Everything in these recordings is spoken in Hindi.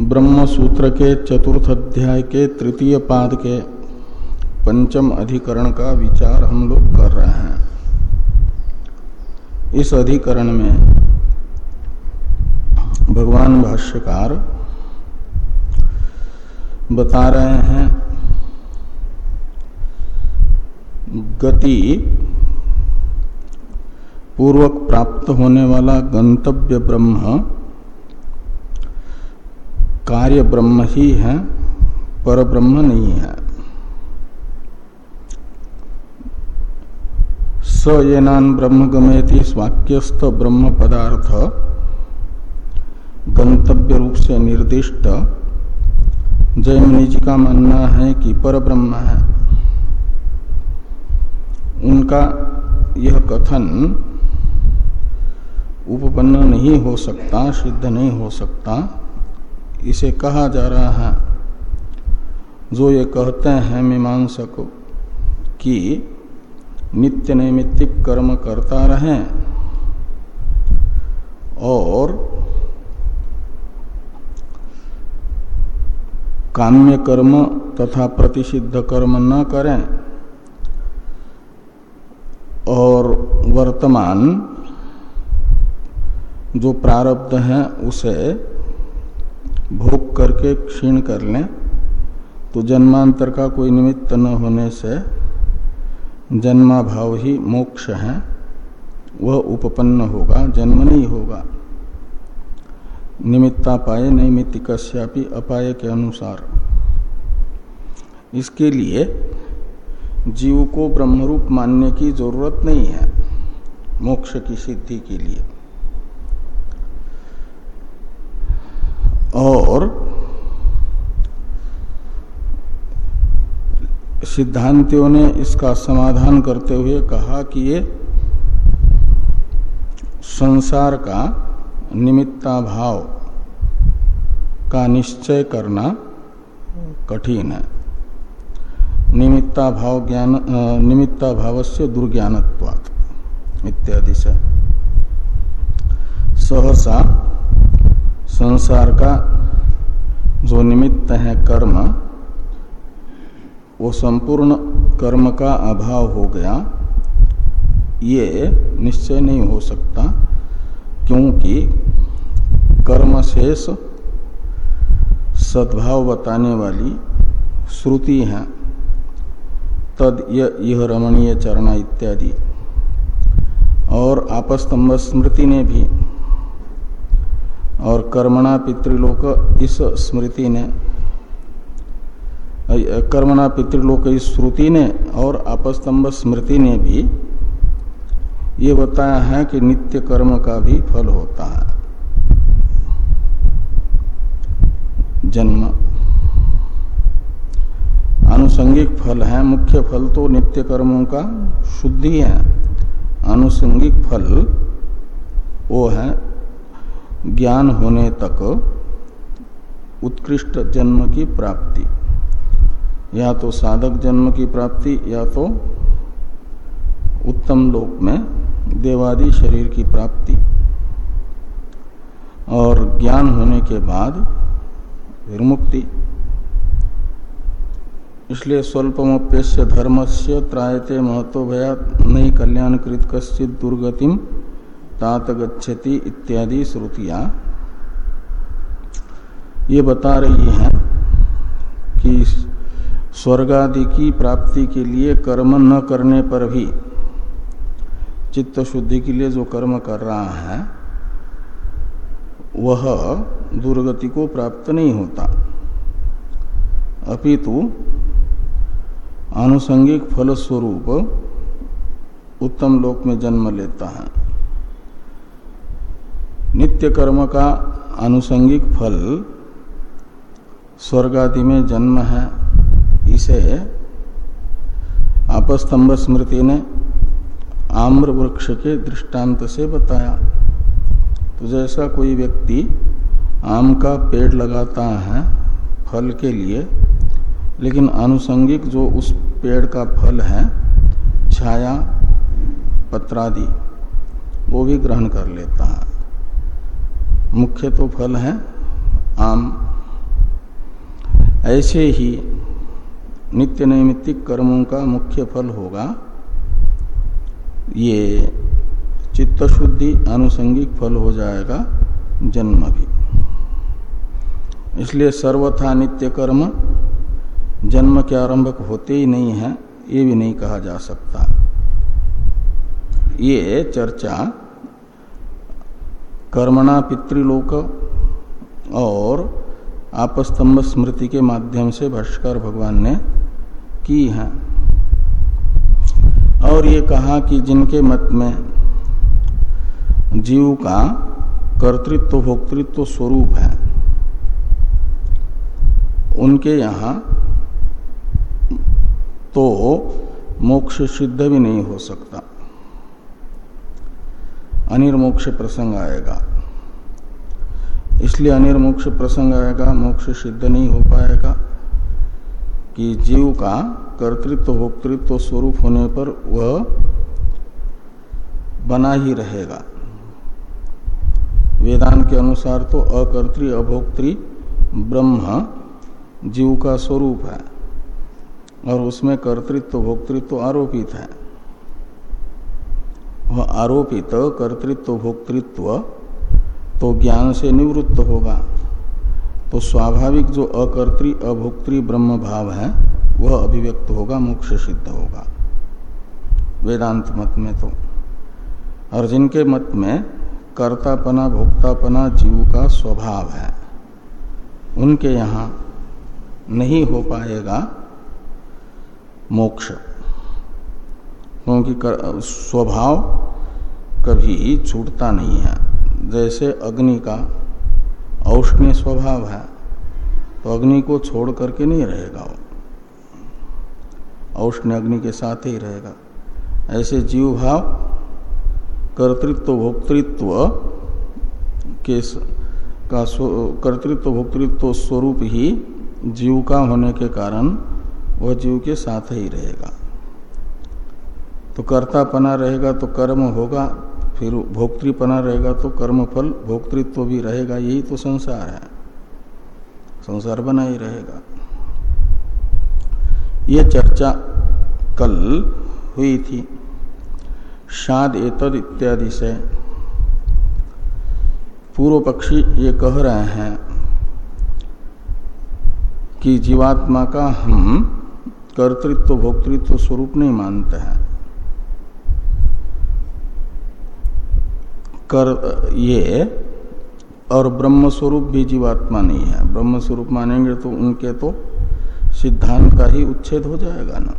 ब्रह्म सूत्र के चतुर्थ अध्याय के तृतीय पाद के पंचम अधिकरण का विचार हम लोग कर रहे हैं। इस अधिकरण में भगवान भाष्यकार बता रहे हैं, गति पूर्वक प्राप्त होने वाला गंतव्य ब्रह्म, कार्य ब्रह्म ही है पर ब्रह्म नहीं है। स येनान ब्रह्म गमेति स्वाक्यस्थ ब्रह्म पदार्थ, गंतव्य रूप से निर्दिष्ट। जयमनी जी का मानना है कि पर ब्रह्म है। उनका यह कथन उपपन्न नहीं हो सकता, सिद्ध नहीं हो सकता। इसे कहा जा रहा है, जो ये कहते हैं मीमांसक कि नित्य नैमित्तिक कर्म करता रहे और काम्य कर्म तथा प्रतिषिद्ध कर्म न करें। और वर्तमान जो प्रारब्ध है, उसे भोग करके क्षीण कर लें। तो जन्मांतर का कोई निमित्त न होने से जन्मा भाव ही मोक्ष है। वह उपपन्न होगा, जन्म नहीं होगा। निमित्ता निमित्तापाय नैमित्तिकस्यापि अपाय के अनुसार। इसके लिए जीव को ब्रह्मरूप मानने की ज़रूरत नहीं है, मोक्ष की सिद्धि के लिए और सिद्धांतियों ने इसका समाधान करते हुए कहा कि ये संसार का निमित्ता भाव का निश्चय करना कठिन है। निमित्ता भाव ज्ञान निमित्ता भाव से दुर्ज्ञानत्वात् इत्यादि से। सहसा संसार का जो निमित्त है कर्म वो संपूर्ण कर्म का अभाव हो गया, ये निश्चय नहीं हो सकता, क्योंकि कर्म शेष सद्भाव बताने वाली श्रुति है। तद यह रमणीय चरणा इत्यादि। और आपस्तंभ स्मृति ने भी, और कर्मणा पितृलोक इस स्मृति ने कर्मणा पितृलोक श्रुति ने और आपस्तंभ स्मृति ने भी ये बताया है कि नित्य कर्म का भी फल होता है। जन्म। आनुषंगिक फल है। मुख्य फल तो नित्य कर्मों का शुद्धि है। आनुषंगिक फल वो है ज्ञान होने तक उत्कृष्ट जन्म की प्राप्ति। या तो साधक जन्म की प्राप्ति या तो उत्तम लोक में देवादि शरीर की प्राप्ति। और ज्ञान होने के बाद फिर मुक्ति इसलिए स्वल्पमप्यस्य धर्म से त्रायते महत्व भया नहीं कल्याणकृत कश्चित दुर्गतिम तात गच्छति इत्यादि श्रुतियाँ। ये बता रही हैं कि स्वर्ग आदि की प्राप्ति के लिए कर्म न करने पर भी चित्त शुद्धि के लिए जो कर्म कर रहा है, वह दुर्गति को प्राप्त नहीं होता। अपितु आनुषंगिक फल स्वरूप उत्तम लोक में जन्म लेता है। नित्य कर्म का आनुषंगिक फल स्वर्ग आदि में जन्म है। इसे आपस्तंभ स्मृति ने आम्र वृक्ष के दृष्टांत से बताया। तो जैसा कोई व्यक्ति आम का पेड़ लगाता है फल के लिए, लेकिन आनुषंगिक जो उस पेड़ का फल है, छाया, पत्रादि, वो भी ग्रहण कर लेता है। मुख्य तो फल है आम। ऐसे ही नित्य नैमित्तिक कर्मों का मुख्य फल होगा। ये चित्त शुद्धि आनुषंगिक फल हो जाएगा जन्म भी। इसलिए सर्वथा नित्य कर्म जन्म के आरंभक होते ही नहीं है, ये भी नहीं कहा जा सकता। ये चर्चा कर्मणा पितृलोक और आपस्तंभ स्मृति के माध्यम से भाष्कर भगवान ने की है। और ये कहा कि जिनके मत में जीव का कर्तृत्व, भोक्तृत्व स्वरूप है, उनके यहाँ तो मोक्ष सिद्ध भी नहीं हो सकता। अनिर्मोक्ष प्रसंग आएगा। इसलिए अनिर्मोक्ष प्रसंग आएगा, मोक्ष सिद्ध नहीं हो पाएगा कि जीव का कर्तृत्व, भोक्तृत्व स्वरूप होने पर वह बना ही रहेगा। वेदांत के अनुसार तो अकर्तृ, अभोक्तृ, ब्रह्म जीव का स्वरूप है और उसमें कर्तृत्व, भोक्तृत्व आरोपित है। वह आरोपित कर्तृत्व, भोक्तृत्व तो ज्ञान से निवृत्त होगा। तो स्वाभाविक जो अकर्तृ अभोक्तृ ब्रह्म भाव है, वह अभिव्यक्त होगा, मोक्ष सिद्ध होगा। वेदांत मत में तो। और जिनके मत में कर्तापना, भोक्तापना, जीव का स्वभाव है, उनके यहाँ नहीं हो पाएगा मोक्ष। क्योंकि स्वभाव कभी छूटता नहीं है। जैसे अग्नि का औष्ण्य स्वभाव है तो अग्नि को छोड़ करके नहीं रहेगा वो। औष्ण्य अग्नि के साथ ही रहेगा। ऐसे जीव भाव, कर्तृत्व, भोक्तृत्व के का कर्तृत्व, भोक्तृत्व स्वरूप ही जीव का होने के कारण वह जीव के साथ ही रहेगा। तो कर्तापना रहेगा तो कर्म होगा फिर भोक्तृपना रहेगा तो कर्म फल भोक्तृत्व भी रहेगा, यही तो संसार है। संसार बना ही रहेगा। ये चर्चा कल हुई थी। शाद एतद इत्यादि से। पूर्व पक्षी ये कह रहे हैं कि जीवात्मा का हम कर्तृत्व, भोक्तृत्व स्वरूप नहीं मानते हैं। कर, ये और ब्रह्म स्वरूप भी जीवात्मा नहीं है। ब्रह्म स्वरूप मानेंगे तो उनके तो सिद्धांत का ही उच्छेद हो जाएगा ना।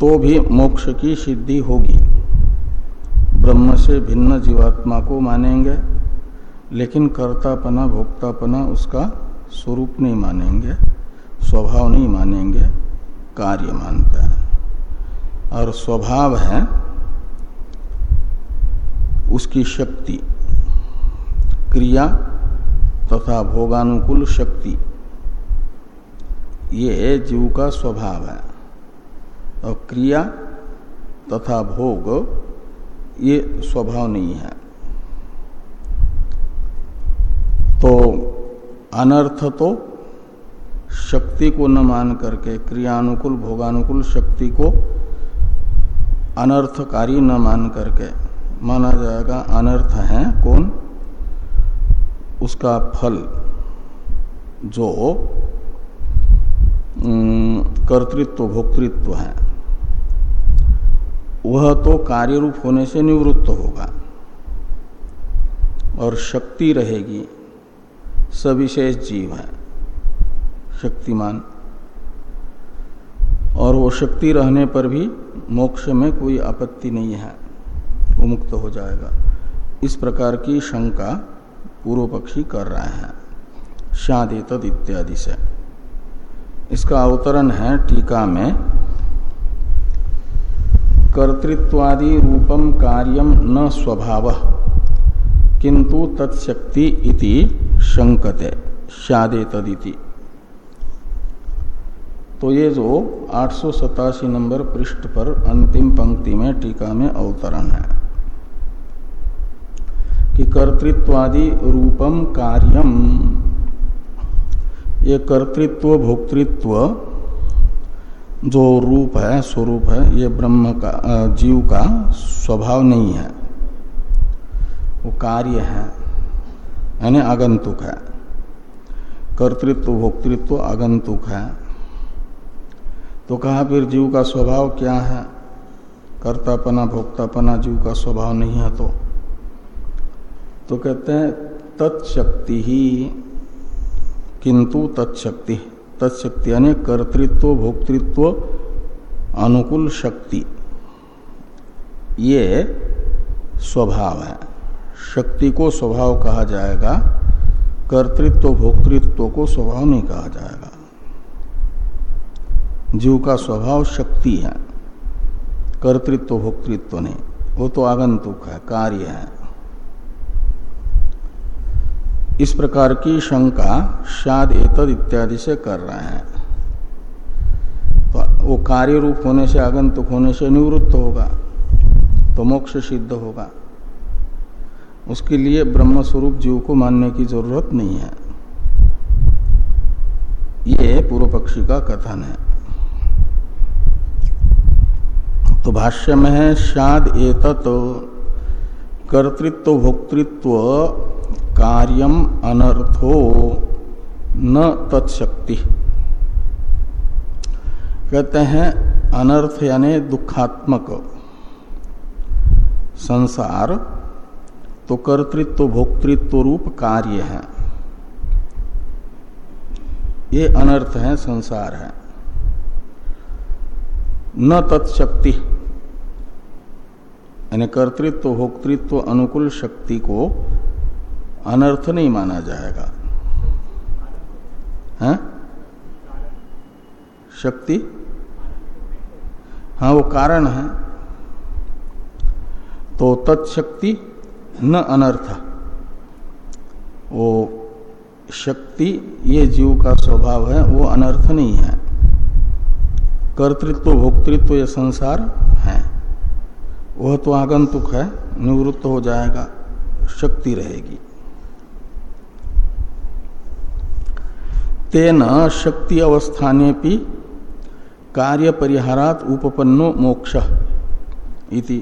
तो भी मोक्ष की सिद्धि होगी। ब्रह्म से भिन्न जीवात्मा को मानेंगे, लेकिन कर्तापना, भोक्तापना उसका स्वरूप नहीं मानेंगे, स्वभाव नहीं मानेंगे, कार्य मानते हैं। और स्वभाव है उसकी शक्ति, क्रिया तथा भोगानुकूल शक्ति, ये जीव का स्वभाव है। और क्रिया तथा भोग, ये स्वभाव नहीं है। तो अनर्थ तो शक्ति को न मान करके, क्रियानुकूल, भोगानुकूल शक्ति को अनर्थकारी न मान करके माना जाएगा अनर्थ है, कौन? उसका फल, जो कर्तृत्व, भोक्तृत्व है। वह तो कार्य रूप होने से निवृत्त होगा और शक्ति रहेगी, सविशेष जीव है, शक्तिमान। और वो शक्ति रहने पर भी मोक्ष में कोई आपत्ति नहीं है। वो मुक्त हो जाएगा। इस प्रकार की शंका पूर्व पक्षी कर रहे हैं। शादी तद इत्यादि से। इसका अवतरण है टीका में, कर्तृत्वादि रूपम कार्यम न स्वभाव, किंतु तत्शक्ति इति शंकते शादे तदिति तो ये जो आठ सौ सतासी नंबर पृष्ठ पर अंतिम पंक्ति में टीका में अवतरण है। कि कर्तृत्वादि रूपम कार्यम ये कर्तृत्व, भोक्तृत्व जो रूप है, स्वरूप है, ये ब्रह्म का जीव का स्वभाव नहीं है। वो कार्य है, यानी आगंतुक है। कर्तृत्व, भोक्तृत्व आगंतुक है। तो कहा फिर जीव का स्वभाव क्या है? कर्तापना, भोक्तापना जीव का स्वभाव नहीं है तो। तो कहते हैं, तत्शक्ति ही। किंतु तत्शक्ति तत्शक्ति यानी कर्तृत्व, भोक्तृत्व, अनुकूल शक्ति। ये स्वभाव है। शक्ति को स्वभाव कहा जाएगा, कर्तृत्व, भोक्तृत्व को स्वभाव नहीं कहा जाएगा। जीव का स्वभाव शक्ति है, कर्तृत्व, भोक्तृत्व नहीं। वो तो आगंतुक है, कार्य है। इस प्रकार की शंका शाद एतद इत्यादि से कर रहे हैं। तो वो कार्य रूप होने से आगंतुक होने से निवृत्त होगा तो मोक्ष सिद्ध होगा। उसके लिए ब्रह्म स्वरूप जीव को मानने की ज़रूरत नहीं है। ये पूर्व पक्षी का कथन है। तो भाष्य में है, शाद एतत कर्तृत्व, भोक्तृत्व कार्यम अनर्थो न तत्शक्ति। कहते हैं, अनर्थ यानी दुखात्मक। संसार तो कर्तृत्व, भोक्तृत्व रूप कार्य है। ये अनर्थ है, संसार है। न तत्शक्ति, यानी कर्तृत्व, भोक्तृत्व, अनुकूल शक्ति को अनर्थ नहीं माना जाएगा। है? शक्ति? हाँ वो कारण है। तो तत्शक्ति न अनर्थ। वो शक्ति, ये जीव का स्वभाव है, वो अनर्थ नहीं है। कर्तृत्व, भोक्तृत्व ये संसार है। वह तो आगंतुक है, निवृत्त हो जाएगा, शक्ति रहेगी। तेन शक्ति अवस्थाने भी कार्य परिहारात उपपन्नो मोक्ष इति।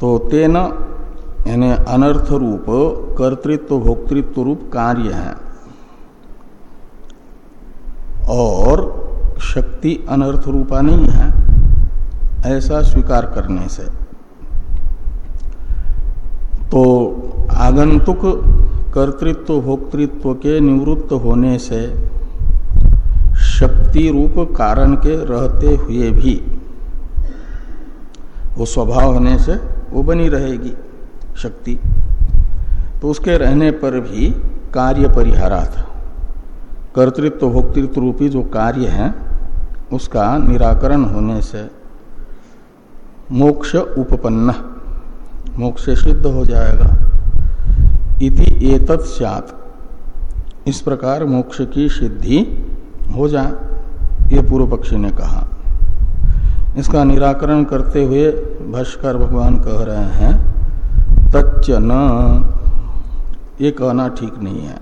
तो तेन, यानी अनर्थ रूप कर्तृत्व भोक्तृत्व रूप कार्य है। और शक्ति अनर्थ रूपा नहीं है, ऐसा स्वीकार करने से। तो आगंतुक कर्तृत्व भोक्तृत्व के निवृत्त होने से शक्ति रूप कारण के रहते हुए भी वो स्वभाव होने से वो बनी रहेगी शक्ति। तो उसके रहने पर भी कार्य परिहारात। कर्तृत्व भोक्तृत्व रूपी जो कार्य है, उसका निराकरण होने से मोक्ष उपपन्न मोक्ष सिद्ध हो जाएगा। इति एतत् सात इस प्रकार मोक्ष की सिद्धि हो जाए ये पूर्व पक्षी ने कहा। इसका निराकरण करते हुए भाष्कर भगवान कह रहे हैं, तच्च न। ये कहना ठीक नहीं है।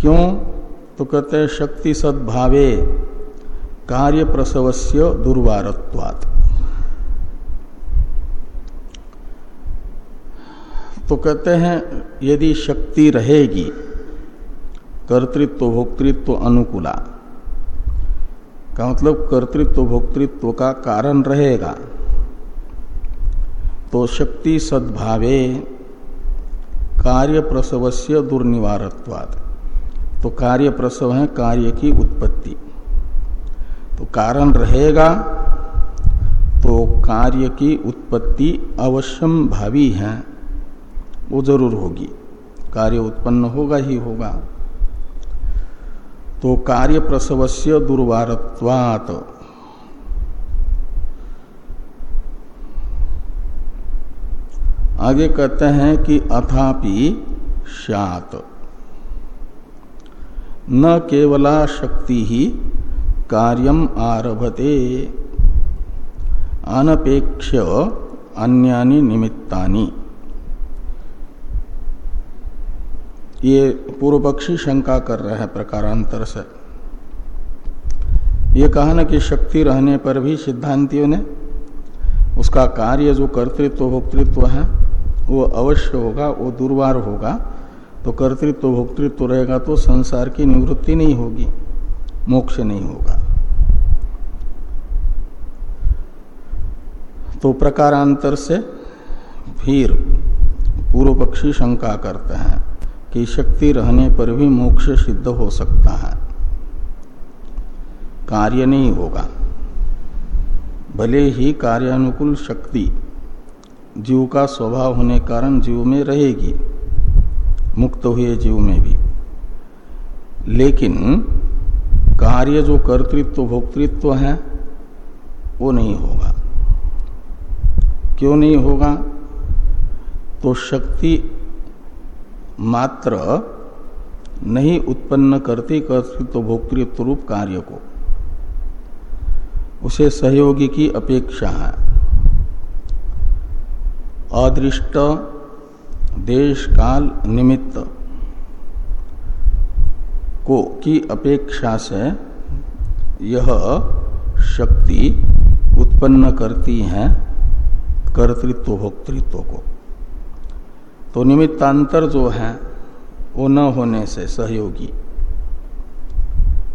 क्यों? तो कहते शक्ति सद्भावे, कार्य प्रसवस्य दुर्वारत्वात्। तो कहते हैं, यदि शक्ति रहेगी कर्तृत्व भोक्तृत्व अनुकूला। का मतलब कर्तृत्व भोक्तृत्व का कारण रहेगा। तो शक्ति सद्भावे कार्य प्रसवस्य दुर्निवारत्वात्। तो कार्य प्रसव है कार्य की उत्पत्ति। तो कारण रहेगा तो कार्य की उत्पत्ति अवश्यम भावी है। वो ज़रूर होगी। कार्य उत्पन्न होगा ही होगा। तो कार्य प्रसवस्य दुर्वारत्वात। आगे कहते हैं कि अथापि शात न केवला शक्ति ही कार्यम आरभते। अनपेक्ष अन्यानि निमित्तानि। ये पूर्व पक्षी शंका कर रहे हैं प्रकारांतर से। ये कहा ना कि शक्ति रहने पर भी सिद्धांतियों ने उसका कार्य जो कर्तृत्व भोक्तृत्व है, वो अवश्य होगा, वो दुर्वार होगा। तो कर्तृत्व भोक्तृत्व रहेगा तो संसार की निवृत्ति नहीं होगी, मोक्ष नहीं होगा। तो प्रकारांतर से फिर पूर्व पक्षी शंका करते हैं। कि शक्ति रहने पर भी मोक्ष सिद्ध हो सकता है। कार्य नहीं होगा। भले ही कार्यानुकूल शक्ति जीव का स्वभाव होने कारण जीव में रहेगी, मुक्त हुए जीव में भी। लेकिन कार्य जो कर्तृत्व, भोक्तृत्व है, वो नहीं होगा। क्यों नहीं होगा? तो शक्ति मात्र नहीं उत्पन्न करती कर्तृत्व तो भोक्तृत्व रूप कार्य को। उसे सहयोगी की अपेक्षा है। अदृष्ट देश काल निमित्त को की अपेक्षा से यह शक्ति उत्पन्न करती है कर्तृत्व, भोक्तृत्व को। तो निमित्तांतर जो है, वो न होने से सहयोगी।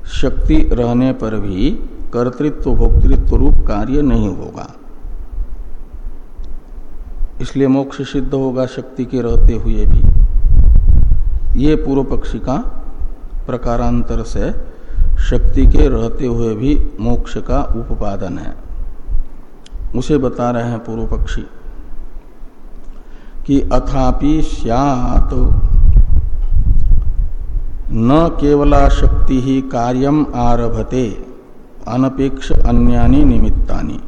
शक्ति रहने पर भी कर्तृत्व, भोक्तृत्व रूप कार्य नहीं होगा। इसलिए मोक्ष सिद्ध होगा शक्ति के रहते हुए भी। ये पूर्व पक्षी का प्रकारांतर से शक्ति के रहते हुए भी मोक्ष का उपादन है। उसे बता रहे हैं पूर्व पक्षी। कि अथापि सियात। न केवला शक्ति ही कार्यम आरभते, अनपेक्ष अन्यानी निमित्तानी।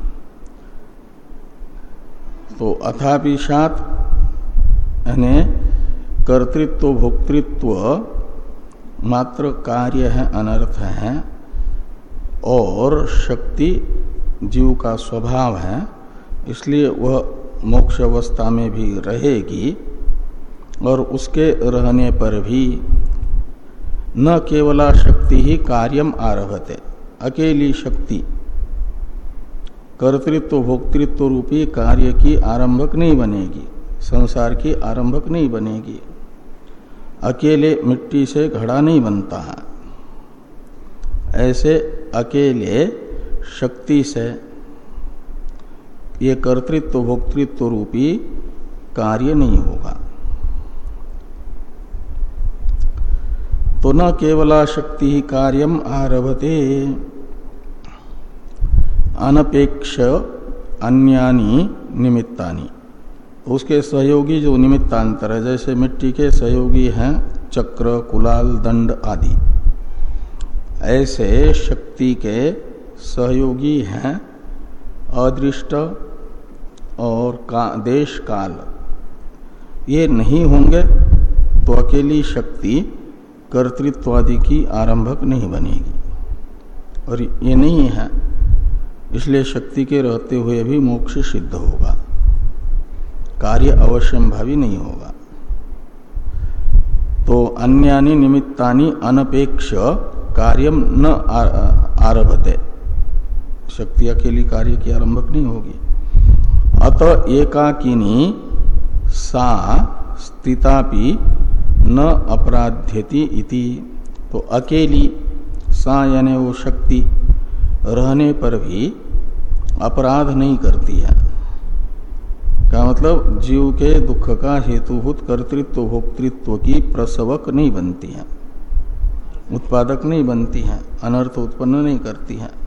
तो अथापिशात यानी कर्तृत्व, भोक्तृत्व मात्र कार्य है, अनर्थ है, और शक्ति जीव का स्वभाव है, इसलिए वह मोक्ष अवस्था में भी रहेगी और उसके रहने पर भी न केवला शक्ति ही कार्यम आरभते, अकेली शक्ति। कर्तृत्व, भोक्तृत्व रूपी कार्य की आरंभक नहीं बनेगी, संसार की आरंभक नहीं बनेगी। अकेले मिट्टी से घड़ा नहीं बनता। है ऐसे अकेले शक्ति से ये कर्तृत्व भोक्तृत्व रूपी कार्य नहीं होगा। तो न केवला शक्ति ही कार्यम आरभते, अनपेक्ष अन्यानी निमित्तानी। तो उसके सहयोगी जो निमित्तांतर है, जैसे मिट्टी के सहयोगी हैं, चक्र, कुलाल, दंड आदि। ऐसे शक्ति के सहयोगी हैं अदृष्ट और का, देश काल ये नहीं होंगे तो अकेली शक्ति कर्तृत्वादि की आरंभक नहीं बनेगी। और ये नहीं है इसलिए शक्ति के रहते हुए भी मोक्ष सिद्ध होगा। कार्य अवश्यम भावी नहीं होगा। तो अन्यानि निमित्तानि अनपेक्ष कार्यम न आरभते। शक्ति अकेली कार्य की आरंभक नहीं होगी। अत एकाकिनी सा स्थितापि न अपराध्यति इति। तो अकेली, सा यानी वो शक्ति रहने पर भी अपराध नहीं करती है। क्या मतलब? जीव के दुख का हेतुभूत कर्तृत्व, भोक्तृत्व की प्रसवक नहीं बनती है। उत्पादक नहीं बनती है। अनर्थ उत्पन्न नहीं करती है। हाँ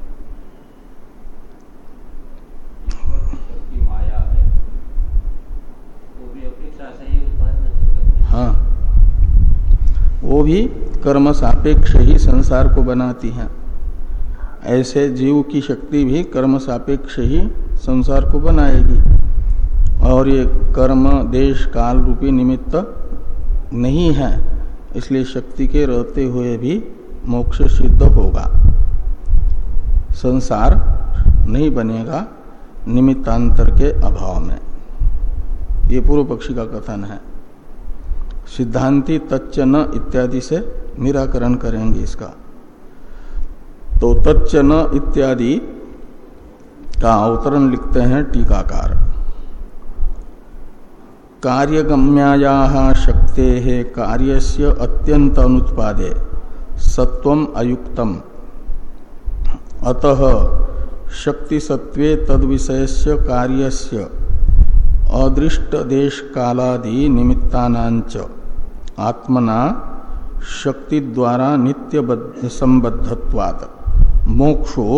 वो भी कर्म सापेक्ष ही संसार को बनाती है। ऐसे जीव की शक्ति भी कर्म सापेक्ष ही संसार को बनाएगी। और ये कर्म देश काल रूपी निमित्त नहीं है, इसलिए शक्ति के रहते हुए भी मोक्ष सिद्ध होगा। संसार नहीं बनेगा निमित्तांतर के अभाव में। ये पूर्व पक्षी का कथन है। सिद्धांति, तच्च न इत्यादि से निराकरण करेंगे इसका। तो तच्च न इत्यादि का अवतरण लिखते हैं टीकाकार। कार्यगम्याया शक्ते कार्यस्य अत्यंत अनुत्पादे, सत्वम अयुक्तम। अतः शक्ति सत्वे तद विषय कार्यस्य अदृष्ट देश कालादि निमित्तानांच आत्मना शक्ति द्वारा नित्य संबद्धत्वात् मोक्षो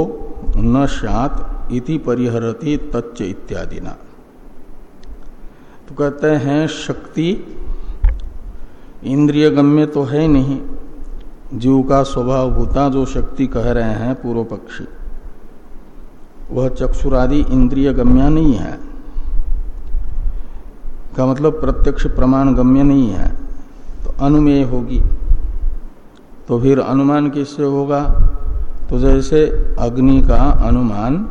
न सात इति परिहरती तच्च इत्यादि ना तो कहते हैं, शक्ति इंद्रिय गम्य तो है नहीं। जीव का स्वभाव भूता जो शक्ति कह रहे हैं, पूर्व पक्षी, वह चक्षुरादि इंद्रिय गम्या नहीं है। का मतलब प्रत्यक्ष प्रमाण गम्य नहीं है। अनुमेय होगी। तो फिर अनुमान किससे होगा? तो जैसे अग्नि का अनुमान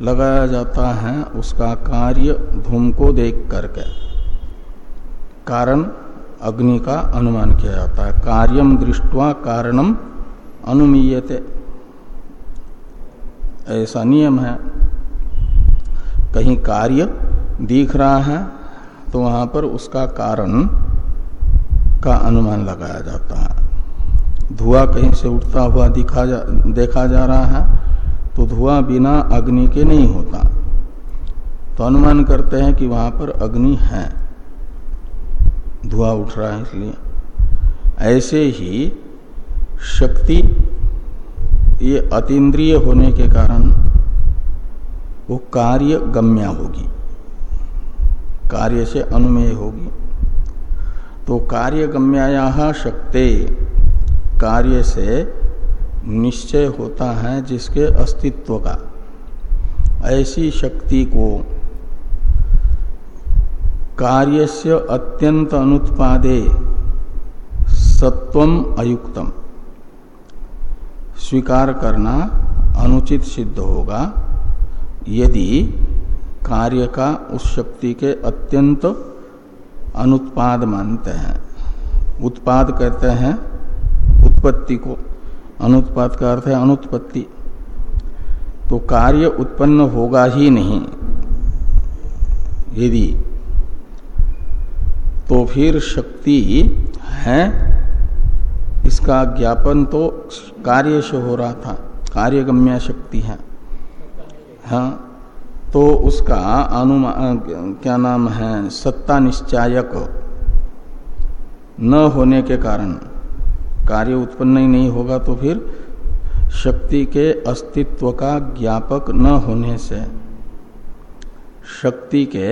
लगाया जाता है, उसका कार्य धूम को देख करके। कारण अग्नि का अनुमान किया जाता है। कार्यम दृष्टवा कारणम अनुमीयते। ऐसा नियम है। कहीं कार्य दिख रहा है तो वहाँ पर उसका कारण का अनुमान लगाया जाता है। धुआँ कहीं से उठता हुआ दिखा जा, देखा जा रहा है तो धुआँ बिना अग्नि के नहीं होता। तो अनुमान करते हैं कि वहाँ पर अग्नि है। धुआँ उठ रहा है इसलिए। ऐसे ही शक्ति, ये अतीन्द्रिय होने के कारण वो कार्य गम्या होगी। कार्य से अनुमेय होगी। तो कार्य गम्याया शक्ति कार्य से निश्चय होता है जिसके अस्तित्व का। ऐसी शक्ति को कार्यस्य अत्यंत अनुत्पादे सत्वम अयुक्तम। स्वीकार करना अनुचित सिद्ध होगा यदि कार्य का उस शक्ति के अत्यंत अनुत्पाद मानते हैं। उत्पाद कहते हैं उत्पत्ति को। अनुत्पाद का अर्थ है अनुत्पत्ति। तो कार्य उत्पन्न होगा ही नहीं। यदि तो फिर शक्ति है, इसका ज्ञापन तो कार्य से हो रहा था। कार्यगम्य शक्ति है। हाँ। तो उसका अनुमान क्या नाम है, सत्ता निश्चायक न होने के कारण, कार्य उत्पन्न ही नहीं होगा तो फिर शक्ति के अस्तित्व का ज्ञापक न होने से, शक्ति के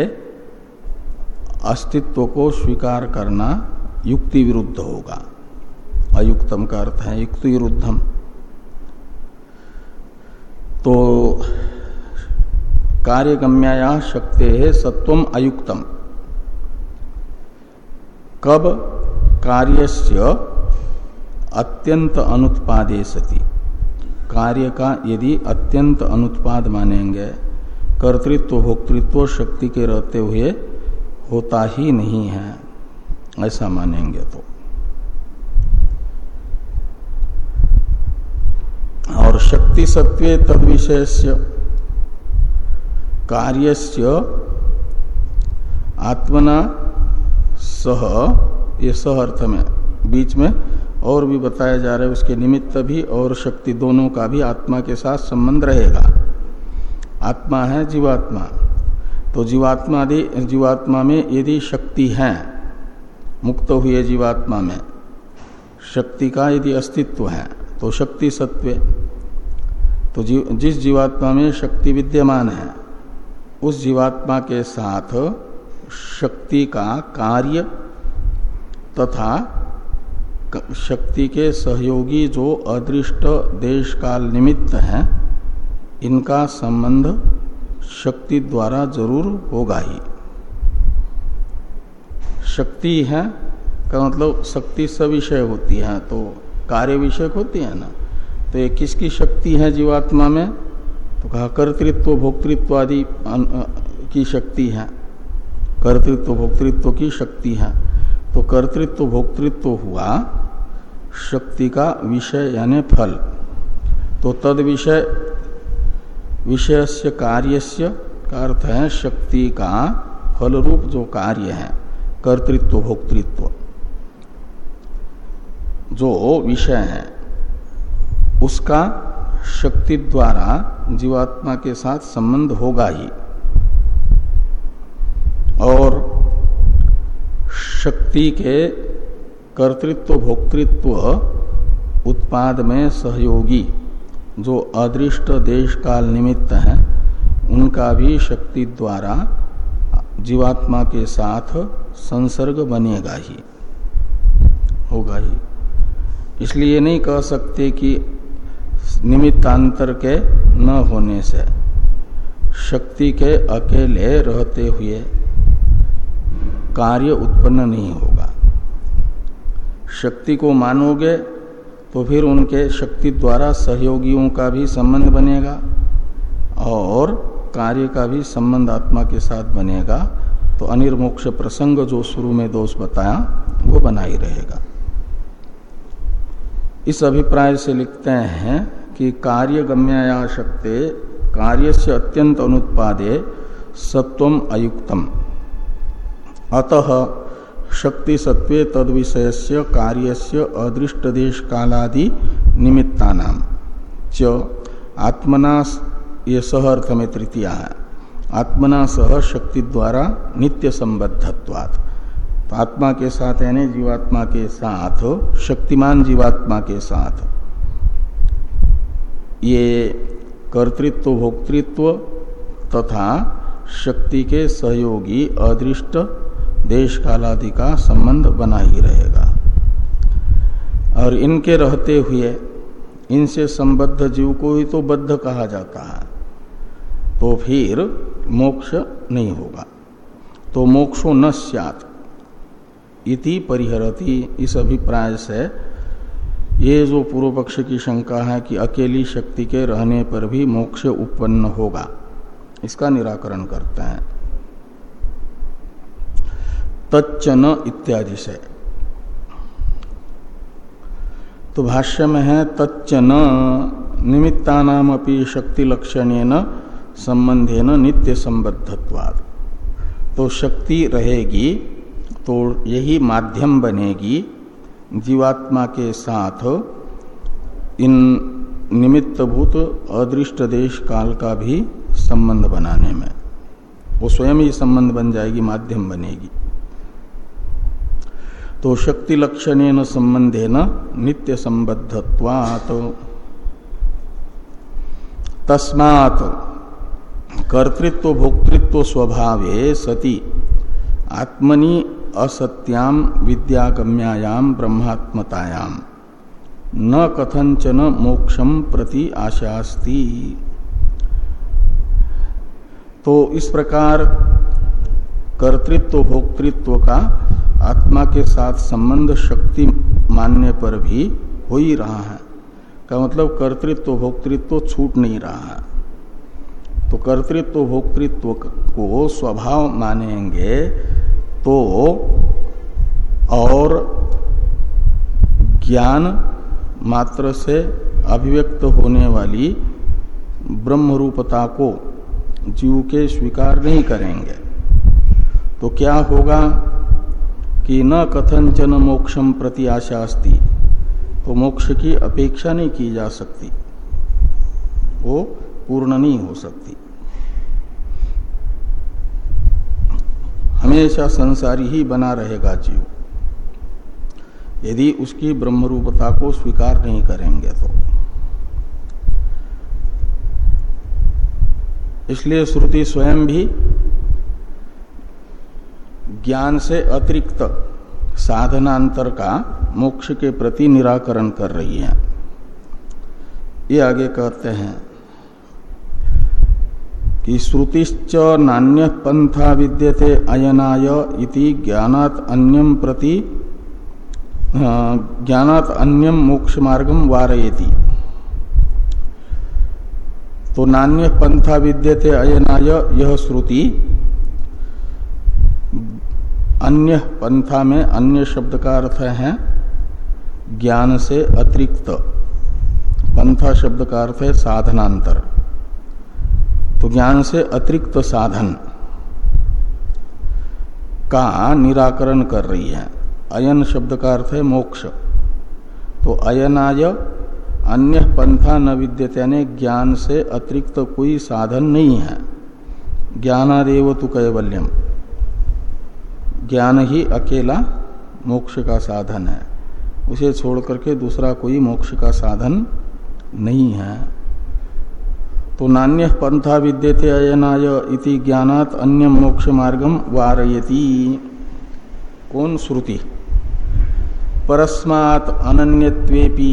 अस्तित्व को स्वीकार करना युक्ति विरुद्ध होगा। अयुक्तम का अर्थ है युक्ति विरुद्धम। तो कार्यगम्याया शक्ति है सत्वम अयुक्तम। कब कार्यस्य अत्यंत अनुत्पादे सती। कार्य का यदि अत्यंत अनुत्पाद मानेंगे, कर्तृत्व, भोक्तृत्व, शक्ति के रहते हुए होता ही नहीं है, ऐसा मानेंगे तो। और शक्ति सत्वे तद विषय कार्यस्य आत्मना सह ये सह अर्थ में बीच में और भी बताया जा रहा है उसके निमित्त भी और शक्ति दोनों का भी आत्मा के साथ संबंध रहेगा। आत्मा है जीवात्मा। तो जीवात्मा आदि जीवात्मा में यदि शक्ति है मुक्त हुए जीवात्मा में शक्ति का यदि अस्तित्व है तो शक्ति सत्व तो जीव, जिस जीवात्मा में शक्ति विद्यमान है उस जीवात्मा के साथ शक्ति का कार्य तथा शक्ति के सहयोगी जो अदृष्ट देश काल निमित्त है, इनका संबंध शक्ति द्वारा ज़रूर होगा ही। शक्ति है, का मतलब शक्ति सविषय होती है तो कार्य विषय होती है ना? तो ये किसकी शक्ति है जीवात्मा में? तो कहा, कर्तृत्व, भोक्तृत्व आदि की शक्ति है। कर्तृत्व, भोक्तृत्व की शक्ति है। तो कर्तृत्व, भोक्तृत्व हुआ शक्ति का विषय यानी फल। तो तद विषय विषय से कार्य का अर्थ है शक्ति का फल रूप जो कार्य है, कर्तृत्व, भोक्तृत्व। जो विषय है, उसका शक्ति द्वारा जीवात्मा के साथ संबंध होगा ही। और शक्ति के कर्तृत्व, भोक्तृत्व उत्पाद में सहयोगी, जो अदृष्ट देश काल निमित्त हैं, उनका भी शक्ति द्वारा जीवात्मा के साथ संसर्ग बनेगा ही, होगा ही। इसलिए नहीं कह सकते कि निमित्तांतर के न होने से, शक्ति के अकेले रहते हुए कार्य उत्पन्न नहीं होगा। शक्ति को मानोगे तो फिर उनके शक्ति द्वारा सहयोगियों का भी संबंध बनेगा और कार्य का भी संबंध आत्मा के साथ बनेगा। तो अनिर्मोक्ष प्रसंग जो शुरू में दोष बताया, वो बना ही रहेगा। इस अभिप्राय से लिखते हैं कि कार्य गम्याया शक्ति कार्य से अत्यंत अनुत्पादे सत्वम अयुक्तम। अतः शक्ति सत्वे तद विषय से कार्य से अदृष्ट देश कालादि निमित्ता नाम च आत्मना ये सह अर्थ में तृतीया। है आत्मना सह शक्ति द्वारा नित्य संबद्धत्वात् तो आत्मा के साथ यानी जीवात्मा के साथ, शक्तिमान जीवात्मा के साथ। ये कर्तृत्व, भोक्तृत्व तथा शक्ति के सहयोगी, अदृष्ट देश कालादि का संबंध बना ही रहेगा। और इनके रहते हुए, इनसे संबद्ध जीव को ही तो बद्ध कहा जाता है। तो फिर मोक्ष नहीं होगा। तो मोक्षो न इति परिहरती, इस अभिप्राय से ये जो पूर्व पक्ष की शंका है कि अकेली शक्ति के रहने पर भी मोक्ष उत्पन्न होगा, इसका निराकरण करते हैं। तच्चन इत्यादि से। तो भाष्य में है, तच्चन निमित्ता नाम अपनी शक्ति लक्षण संबंधे नित्य संबद्धत्वाद तो शक्ति रहेगी तो यही माध्यम बनेगी जीवात्मा के साथ इन निमित्तभूत अदृष्ट देश काल का भी संबंध बनाने में। वो स्वयं ही संबंध बन जाएगी, माध्यम बनेगी। तो शक्ति लक्षण संबंधे न नित्य संबद्धत्वात्। तस्मात् कर्तृत्व, भोक्तृत्व स्वभावे सति। आत्मनि असत्याम विद्यागम्यायाम ब्रह्मात्मतायाम न कथंचन मोक्षम प्रति आशास्ती। तो इस प्रकार कर्तृत्व भोक्तृत्व का आत्मा के साथ संबंध शक्ति मानने पर भी हो ही रहा है। का मतलब कर्तृत्व भोक्तृत्व छूट नहीं रहा है। तो कर्तृत्व भोक्तृत्व को स्वभाव मानेंगे तो और ज्ञान मात्र से अभिव्यक्त होने वाली ब्रह्म रूपता को जीव के स्वीकार नहीं करेंगे। तो क्या होगा कि न कथनचन मोक्षम प्रति आशा अस्ति तो मोक्ष की अपेक्षा नहीं की जा सकती, वो पूर्ण नहीं हो सकती। हमेशा संसारी ही बना रहेगा जीव। यदि उसकी ब्रह्मरूपता को स्वीकार नहीं करेंगे तो। इसलिए श्रुति स्वयं भी ज्ञान से अतिरिक्त साधनांतर का मोक्ष के प्रति निराकरण कर रही है। ये आगे कहते हैं कि श्रुतिश्च नान्य पंथा विद्यते अयनाय इति ज्ञानात अन्यम प्रति ज्ञानात अन्यम मोक्ष मार्गम वारयति। तो नान्य पंथा विद्यते अयनाय यह श्रुति अन्य पंथा में अन्य शब्द का अर्थ है ज्ञान से अतिरिक्त। पंथा शब्द का अर्थ है साधनांतर। तो ज्ञान से अतिरिक्त साधन का निराकरण कर रही है। अयन शब्द का अर्थ है मोक्ष। तो अयनाय अन्य पंथा न विद्यते, यानी ज्ञान से अतिरिक्त कोई साधन नहीं है। ज्ञानादेव तो कैवल्यम। ज्ञान ही अकेला मोक्ष का साधन है। उसे छोड़ करके दूसरा कोई मोक्ष का साधन नहीं है। तो नान्य पंथा विद्यते अयनाय इति ज्ञानात अन्य मोक्ष मार्गम वारयती। कौन श्रुति? परस्मात् अनन्यत्वेपि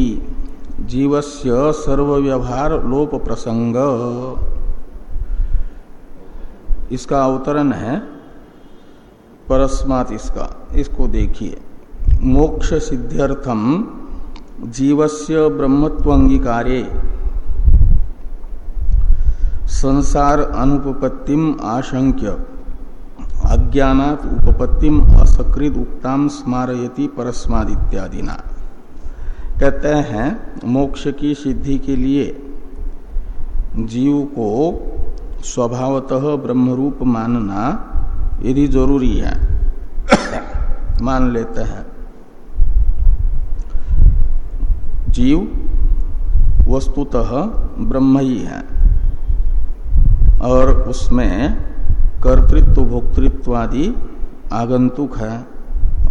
जीवस्य सर्व व्यवहार लोप प्रसंग इसका अवतरण है, परस्मात इसका, इसको देखिए। मोक्ष सिद्ध्यर्थम जीवस्य ब्रह्मत्व अंगीकारे संसार अनुपपत्तिम आशंक्य अज्ञात उपपत्तिम असकृत उक्ताम स्मारयति परस्माद इत्यादि ना कहते हैं, मोक्ष की सिद्धि के लिए जीव को स्वभावतः ब्रह्मरूप मानना यदि ज़रूरी है। मान लेते हैं। जीव वस्तुतः ब्रह्म ही है। और उसमें कर्तृत्व भोक्तृत्व आदि आगंतुक है,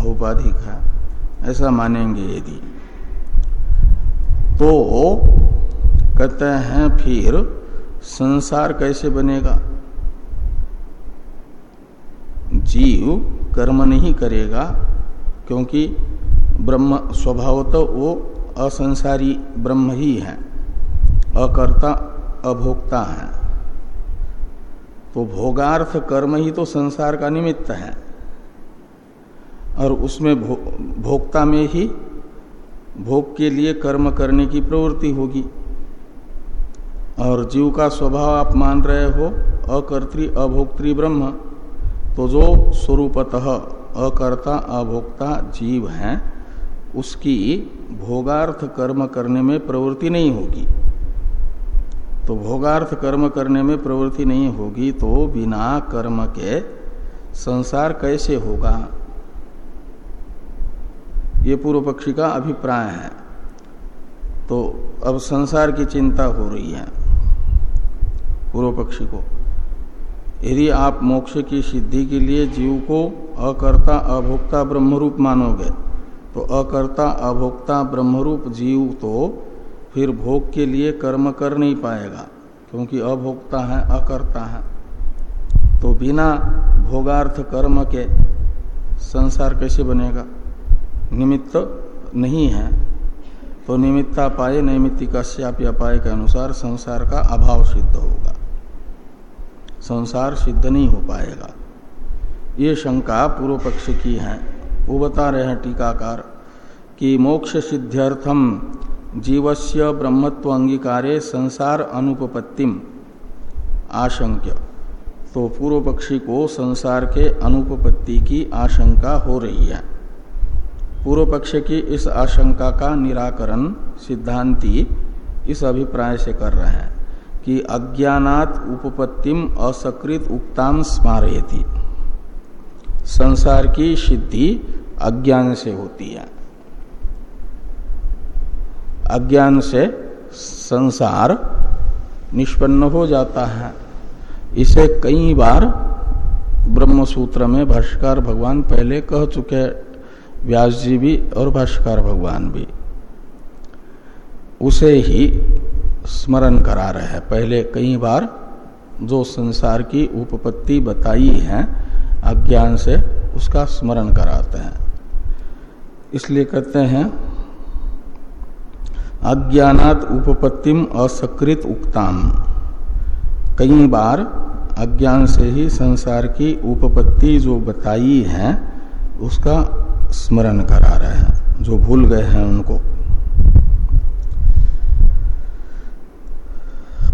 औपाधिक है। ऐसा मानेंगे यदि। तो कहते हैं फिर, संसार कैसे बनेगा? जीव कर्म नहीं करेगा, क्योंकि ब्रह्म स्वभाव तो वो असंसारी ब्रह्म ही है। अकर्ता, अभोक्ता है। तो भोगार्थ कर्म ही तो संसार का निमित्त है। और उसमें भो, भोक्ता में ही भोग के लिए कर्म करने की प्रवृत्ति होगी। और जीव का स्वभाव आप मान रहे हो अकर्तृ अभोक्तृ ब्रह्म तो जो स्वरूपतः अकर्ता अभोक्ता जीव है उसकी भोगार्थ कर्म करने में प्रवृत्ति नहीं होगी। तो भोगार्थ कर्म करने में प्रवृत्ति नहीं होगी तो बिना कर्म के संसार कैसे होगा? ये पूर्व पक्षी का अभिप्राय है। तो अब संसार की चिंता हो रही है पूर्व पक्षी को। यदि आप मोक्ष की सिद्धि के लिए जीव को अकर्ता अभोक्ता ब्रह्मरूप मानोगे तो अकर्ता अभोक्ता ब्रह्मरूप जीव तो फिर भोग के लिए कर्म कर नहीं पाएगा, क्योंकि अभोक्ता है, अकर्ता है। तो बिना भोगार्थ कर्म के संसार कैसे बनेगा? निमित्त नहीं है। तो निमित्ता पाए नैमित्तिकाश्यापि अपाय के अनुसार संसार का अभाव सिद्ध होगा। संसार सिद्ध नहीं हो पाएगा। ये शंका पूर्व पक्ष की है। वो बता रहे हैं टीकाकार कि मोक्ष सिद्ध्यर्थम जीवस्य ब्रह्मत्व अंगीकारे संसार अनुपपत्तिम। आशंक्य। तो पूर्व पक्षी को संसार के अनुपपत्ति की आशंका हो रही है। पूर्व पक्ष की इस आशंका का निराकरण सिद्धांति इस अभिप्राय से कर रहे हैं कि अज्ञात उपपत्तिम असकृत उक्ताम स्मारयति। संसार की सिद्धि अज्ञान से होती है। अज्ञान से संसार निष्पन्न हो जाता है। इसे कई बार ब्रह्म सूत्र में भाष्कर भगवान पहले कह चुके व्यास जी भी और भाष्कर भगवान भी। उसे ही स्मरण करा रहे हैं। पहले कई बार जो संसार की उपपत्ति बताई है, अज्ञान से उसका स्मरण कराते हैं। इसलिए कहते हैं अज्ञात उपपत्तिम असकृत उक्ताम। कई बार अज्ञान से ही संसार की उपपत्ति जो बताई है, उसका स्मरण करा रहे हैं, जो भूल गए हैं उनको।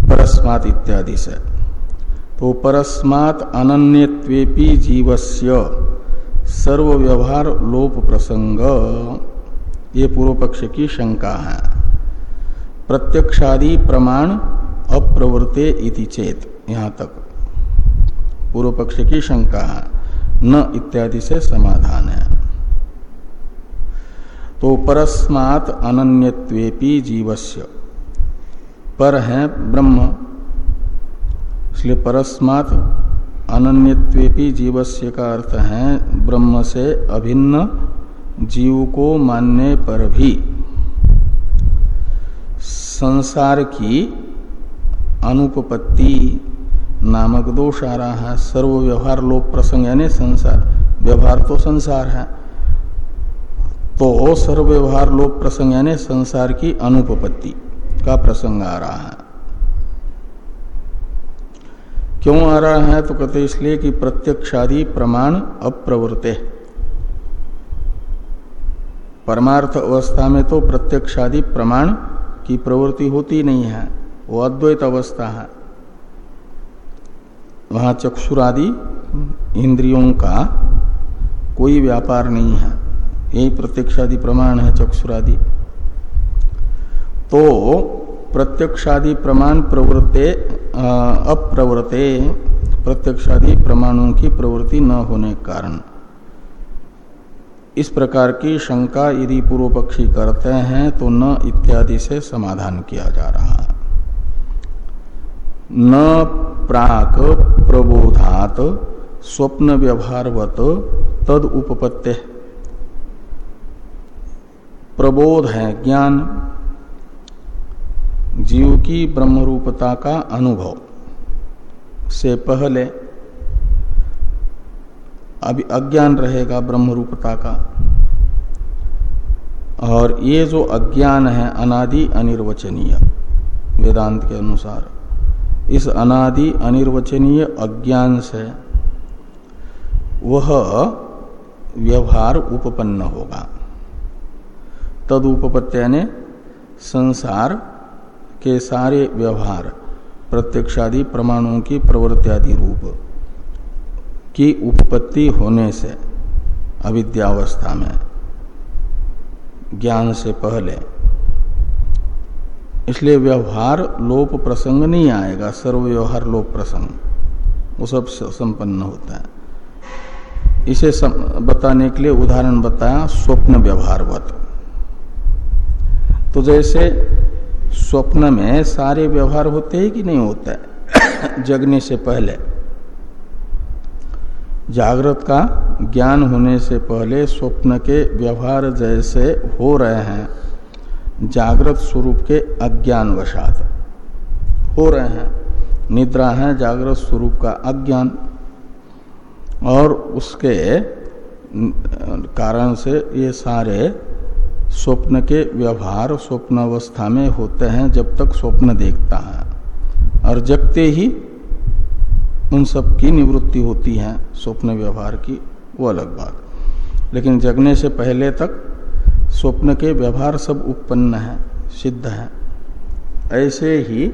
परस्मात इत्यादि से। तो परस्मात अनन्यत्वेपि जीवस्य सर्व व्यवहार लोप प्रसंग, ये पूर्व पक्ष की शंका है। प्रत्यक्षादि प्रमाण अप्रवृत्ते इति चेत। यहाँ तक। पूर्व पक्ष की शंका न इत्यादि से समाधान है। तो परस्मात अनन्यत्वेपि जीवस्य। पर है ब्रह्म। इसलिए परस्मात अनन्यत्वेपि जीवस्य का अर्थ है ब्रह्म से अभिन्न जीव को मानने पर भी। संसार की अनुपपत्ति नामक दोष आ रहा है सर्व व्यवहार लोक प्रसंग, यानी संसार। व्यवहार तो संसार है। तो सर्व व्यवहार लोक प्रसंग, यानी संसार की अनुपपत्ति का प्रसंग आ रहा है। क्यों आ रहा है? तो कहते इसलिए कि प्रत्यक्षादि प्रमाण अप्रवृत्ते। परमार्थ अवस्था में तो प्रत्यक्षादि प्रमाण की प्रवृत्ति होती नहीं है, वो अद्वैत अवस्था है। वहाँ चक्षुरादि इंद्रियों का कोई व्यापार नहीं है। यही प्रत्यक्षादि प्रमाण है चक्षुरादि। तो प्रत्यक्षादि प्रमाण प्रवृत्ते, अप्रवृत्ते, प्रत्यक्षादि प्रमाणों की प्रवृत्ति न होने के कारण। इस प्रकार की शंका यदि पूर्व पक्षी करते हैं तो न इत्यादि से समाधान किया जा रहा है। न प्राक प्रबोधात स्वप्न व्यवहारवत तद उपपत्ते। प्रबोध है ज्ञान, जीव की ब्रह्मरूपता का अनुभव से पहले अभी अज्ञान रहेगा ब्रह्म रूपता का। और ये जो अज्ञान है, अनादि अनिर्वचनीय, वेदांत के अनुसार। इस अनादि अनिर्वचनीय अज्ञान से वह व्यवहार उपपन्न होगा। तद उपपत्ति ने संसार के सारे व्यवहार, प्रत्यक्षादि, प्रमाणों की प्रवृत्ति आदि रूप की उत्पत्ति होने से अविद्यावस्था में ज्ञान से पहले। इसलिए व्यवहार लोप प्रसंग नहीं आएगा सर्व व्यवहार लोप प्रसंग। वो सब संपन्न होता है। इसे सम, बताने के लिए उदाहरण बताया स्वप्न व्यवहारवत। तो जैसे स्वप्न में सारे व्यवहार होते हैं कि नहीं होता? है जगने से पहले। जागृत का ज्ञान होने से पहले स्वप्न के व्यवहार जैसे हो रहे हैं, जागृत स्वरूप के अज्ञान वशात हो रहे हैं। निद्रा है जागृत स्वरूप का अज्ञान और उसके कारण से ये सारे स्वप्न के व्यवहार स्वप्न अवस्था में होते हैं जब तक स्वप्न देखता है। और जगते ही उन सब की निवृत्ति होती है, स्वप्न व्यवहार की, वो अलग बात। लेकिन जगने से पहले तक स्वप्न के व्यवहार सब उत्पन्न है, सिद्ध है। ऐसे ही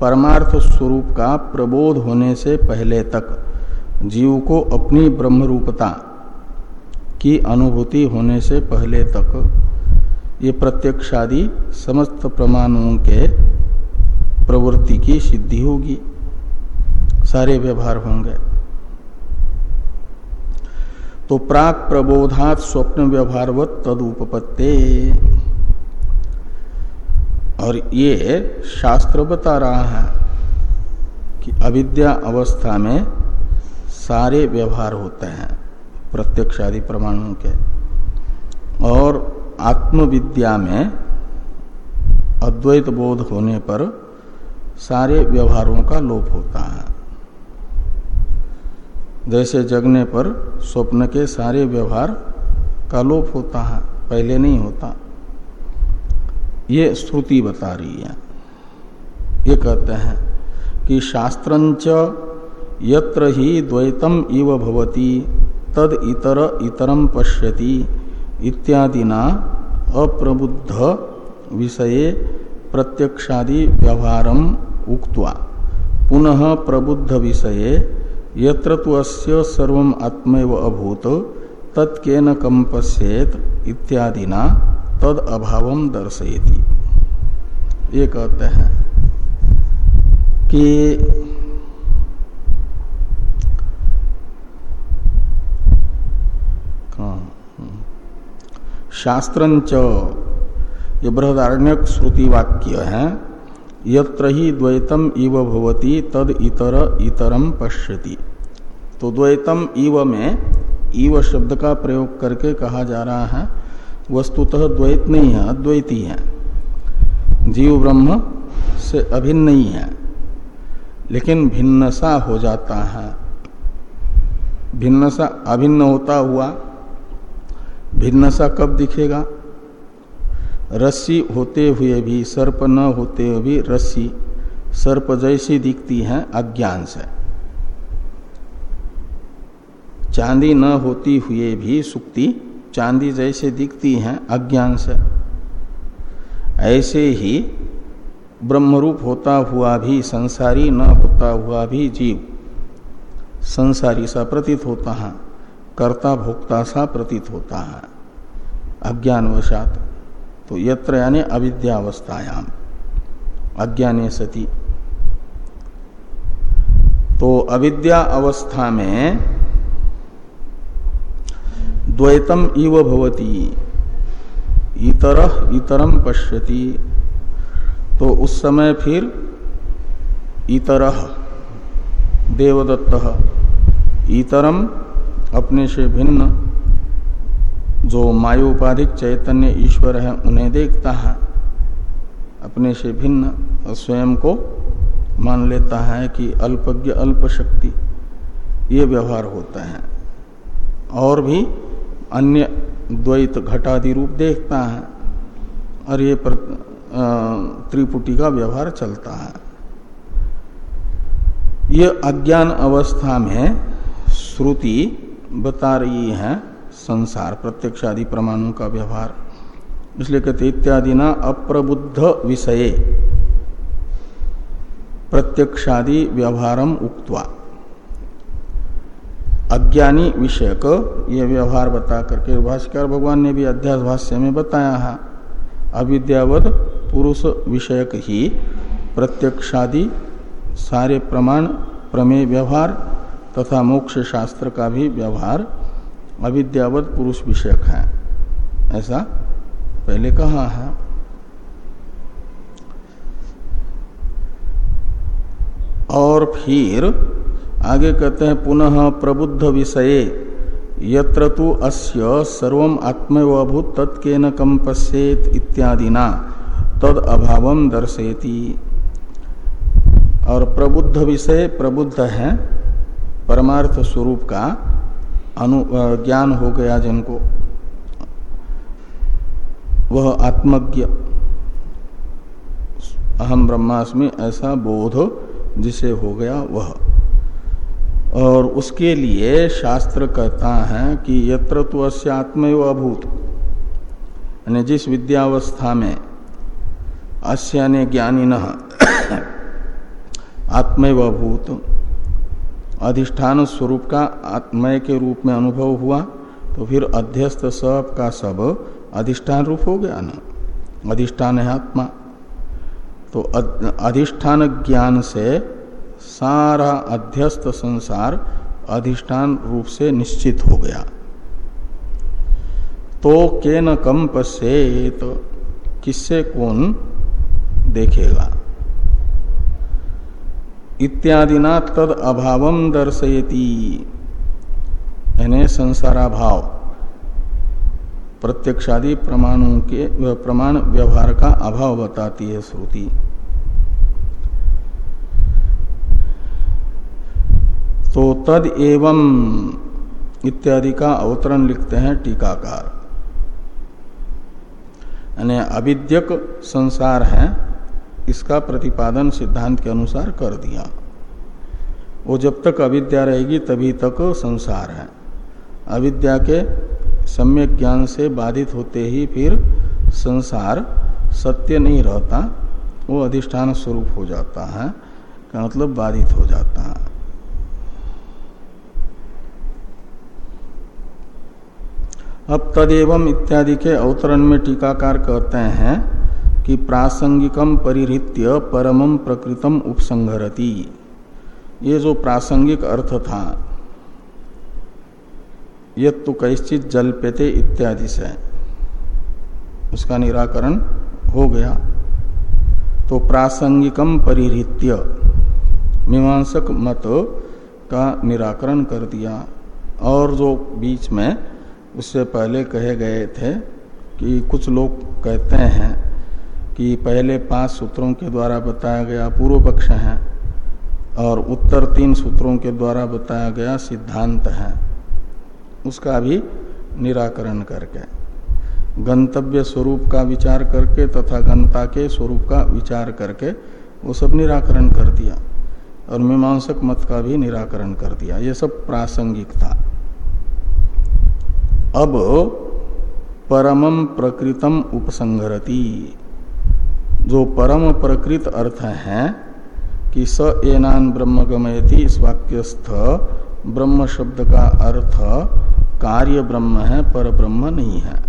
परमार्थ स्वरूप का प्रबोध होने से पहले तक जीव को अपनी ब्रह्म रूपता की अनुभूति होने से पहले तक ये प्रत्यक्षादि समस्त प्रमाणों के प्रवृत्ति की सिद्धि होगी। सारे व्यवहार होंगे। तो प्राक प्रबोधात स्वप्न व्यवहारवत तदुपत्ते और ये शास्त्र बता रहा है कि अविद्या अवस्था में सारे व्यवहार होते हैं प्रत्यक्ष आदि प्रमाणों के। और आत्मविद्या में अद्वैत बोध होने पर सारे व्यवहारों का लोप होता है। जैसे जगने पर स्वप्न के सारे व्यवहार का लोप होता है, पहले नहीं होता। ये श्रुति बता रही है। ये कहते हैं कि शास्त्रंच यत्र ही द्वैतम इव भवती, तद इतर इतरम पश्यति इत्यादिना अप्रबुद्ध विषये प्रत्यक्षादि व्यवहारम उक्त्वा। पुनः प्रबुद्ध विषये यत्र तो अस्य सर्व आत्मैव अभूत तत्के न इत्यादि ना तद अभाव दर्शयती। ये कहते हैं कि शास्त्रंच ये बृहदारण्यक श्रुति वाक्य है, यत्र ही द्वैतम इव भवती, तद इतर इतरम पश्यति। तो द्वैतम इव में, इव शब्द का प्रयोग करके कहा जा रहा है, वस्तुतः द्वैत नहीं है, अद्वैती है। जीव ब्रह्म से अभिन्न नहीं है, लेकिन भिन्नसा हो जाता है। भिन्नसा अभिन्न होता हुआ, भिन्नसा कब दिखेगा? रस्सी होते हुए भी, सर्प न होते हुए भी रस्सी, सर्प जैसी दिखती है अज्ञान से। चांदी न होती हुए भी सुक्ति चांदी जैसे दिखती हैं अज्ञान से। ऐसे ही ब्रह्मरूप होता हुआ भी, संसारी न होता हुआ भी जीव संसारी सा प्रतीत होता है, कर्ता भोक्ता सा प्रतीत होता है, अज्ञानवशात। तो यत्र यानी अविद्यावस्थायाम, अज्ञाने सती। तो अविद्या अवस्था में द्वैतम इव भवती। इतर इतरम पश्यति। तो उस समय फिर इतर, देवदत्त। इतरम अपने से भिन्न, जो मायोपाधिक चैतन्य ईश्वर है, उन्हें देखता है। अपने से भिन्न, स्वयं को मान लेता है कि अल्पज्ञ अल्प शक्ति ये व्यवहार होता है। और भी अन्य द्वैत घटादि रूप देखता है और ये त्रिपुटी का व्यवहार चलता है। ये अज्ञान अवस्था में श्रुति बता रही है संसार, प्रत्यक्षादि प्रमाणों का व्यवहार। इसलिए कहते इत्यादि ना अप्रबुद्ध विषय प्रत्यक्षादि व्यवहारम उक्तवा। अज्ञानी विषयक ये व्यवहार बता करके भाष्कर भगवान ने भी अध्यास भाष्य में बताया है। अविद्यावत पुरुष विषयक ही प्रत्यक्षादि सारे प्रमाण, प्रमेय व्यवहार तथा मोक्ष शास्त्र का भी व्यवहार अविद्यावत पुरुष विषयक है। ऐसा पहले कहा है। और फिर आगे कहते हैं, पुनः प्रबुद्ध विषय, यत्र तो अस्य सर्व आत्मवभूत तत्के न कम पश्येत इत्यादि ना तद अभाव दर्शेति और प्रबुद्ध विषय, प्रबुद्ध है, परमार्थ स्वरूप का अनु ज्ञान हो गया जिनको। वह आत्मज्ञ। अहम ब्रह्मास्मि, ऐसा बोध जिसे हो गया वह। और उसके लिए शास्त्र कहता है कि यत्र तो अस्य आत्मैव अभूत। यानी जिस विद्यावस्था में अस्य ने ज्ञानी न आत्मैव अभूत, अधिष्ठान स्वरूप का आत्मय के रूप में अनुभव हुआ तो फिर अध्यस्त सब का सब अधिष्ठान रूप हो गया ना। अधिष्ठान है आत्मा। तो अधिष्ठान ज्ञान से सारा अध्यस्त संसार अधिष्ठान रूप से निश्चित हो गया। तो के न कम तो किससे कौन देखेगा? इत्यादिना तद अभाव दर्शयती। यानी संसाराभाव, प्रत्यक्षादि प्रमाणों के, प्रमाण व्यवहार का अभाव बताती है श्रुति। तो तद एवं इत्यादि का अवतरण लिखते हैं टीकाकार। यानी अविद्यक संसार है, इसका प्रतिपादन सिद्धांत के अनुसार कर दिया। वो जब तक अविद्या रहेगी, तभी तक संसार है। अविद्या के सम्यक ज्ञान से बाधित होते ही फिर संसार सत्य नहीं रहता, वो अधिष्ठान स्वरूप हो जाता है, का मतलब बाधित हो जाता है। अब तदेवम इत्यादि के अवतरण में टीकाकार कहते हैं कि प्रासंगिकम परिहृत्य परमम प्रकृतम उपसंगरती ये जो प्रासंगिक अर्थ था, ये तो कैश्चित जलपेते इत्यादि से उसका निराकरण हो गया। तो प्रासंगिकम परिहृत्य, मीमांसक मत का निराकरण कर दिया। और जो बीच में उससे पहले कहे गए थे कि कुछ लोग कहते हैं कि पहले पाँच सूत्रों के द्वारा बताया गया पूर्व पक्ष है और उत्तर तीन सूत्रों के द्वारा बताया गया सिद्धांत है। उसका भी निराकरण करके, गंतव्य स्वरूप का विचार करके तथा गंता के स्वरूप का विचार करके वो सब निराकरण कर दिया और मीमांसक मत का भी निराकरण कर दिया। ये सब प्रासंगिक था। अब परमम प्रकृतम उपसंगरती जो परम प्रकृत अर्थ है कि स एनान ब्रह्म गमयती इस वाक्यस्थ ब्रह्म शब्द का अर्थ कार्य ब्रह्म है, पर ब्रह्म नहीं है।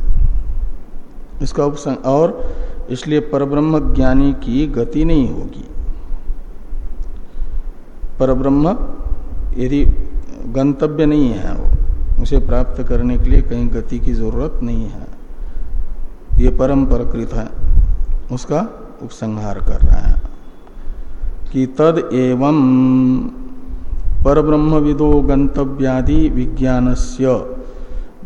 इसका उपसंग और इसलिए परब्रह्म ज्ञानी की गति नहीं होगी। परब्रह्म यदि गंतव्य नहीं है वो। उसे प्राप्त करने के लिए कहीं गति की ज़रूरत नहीं है। ये परम प्रकृत है। उसका उपसंहार कर रहा है कि तद एवं पर विदो गंतव्यादि विज्ञान से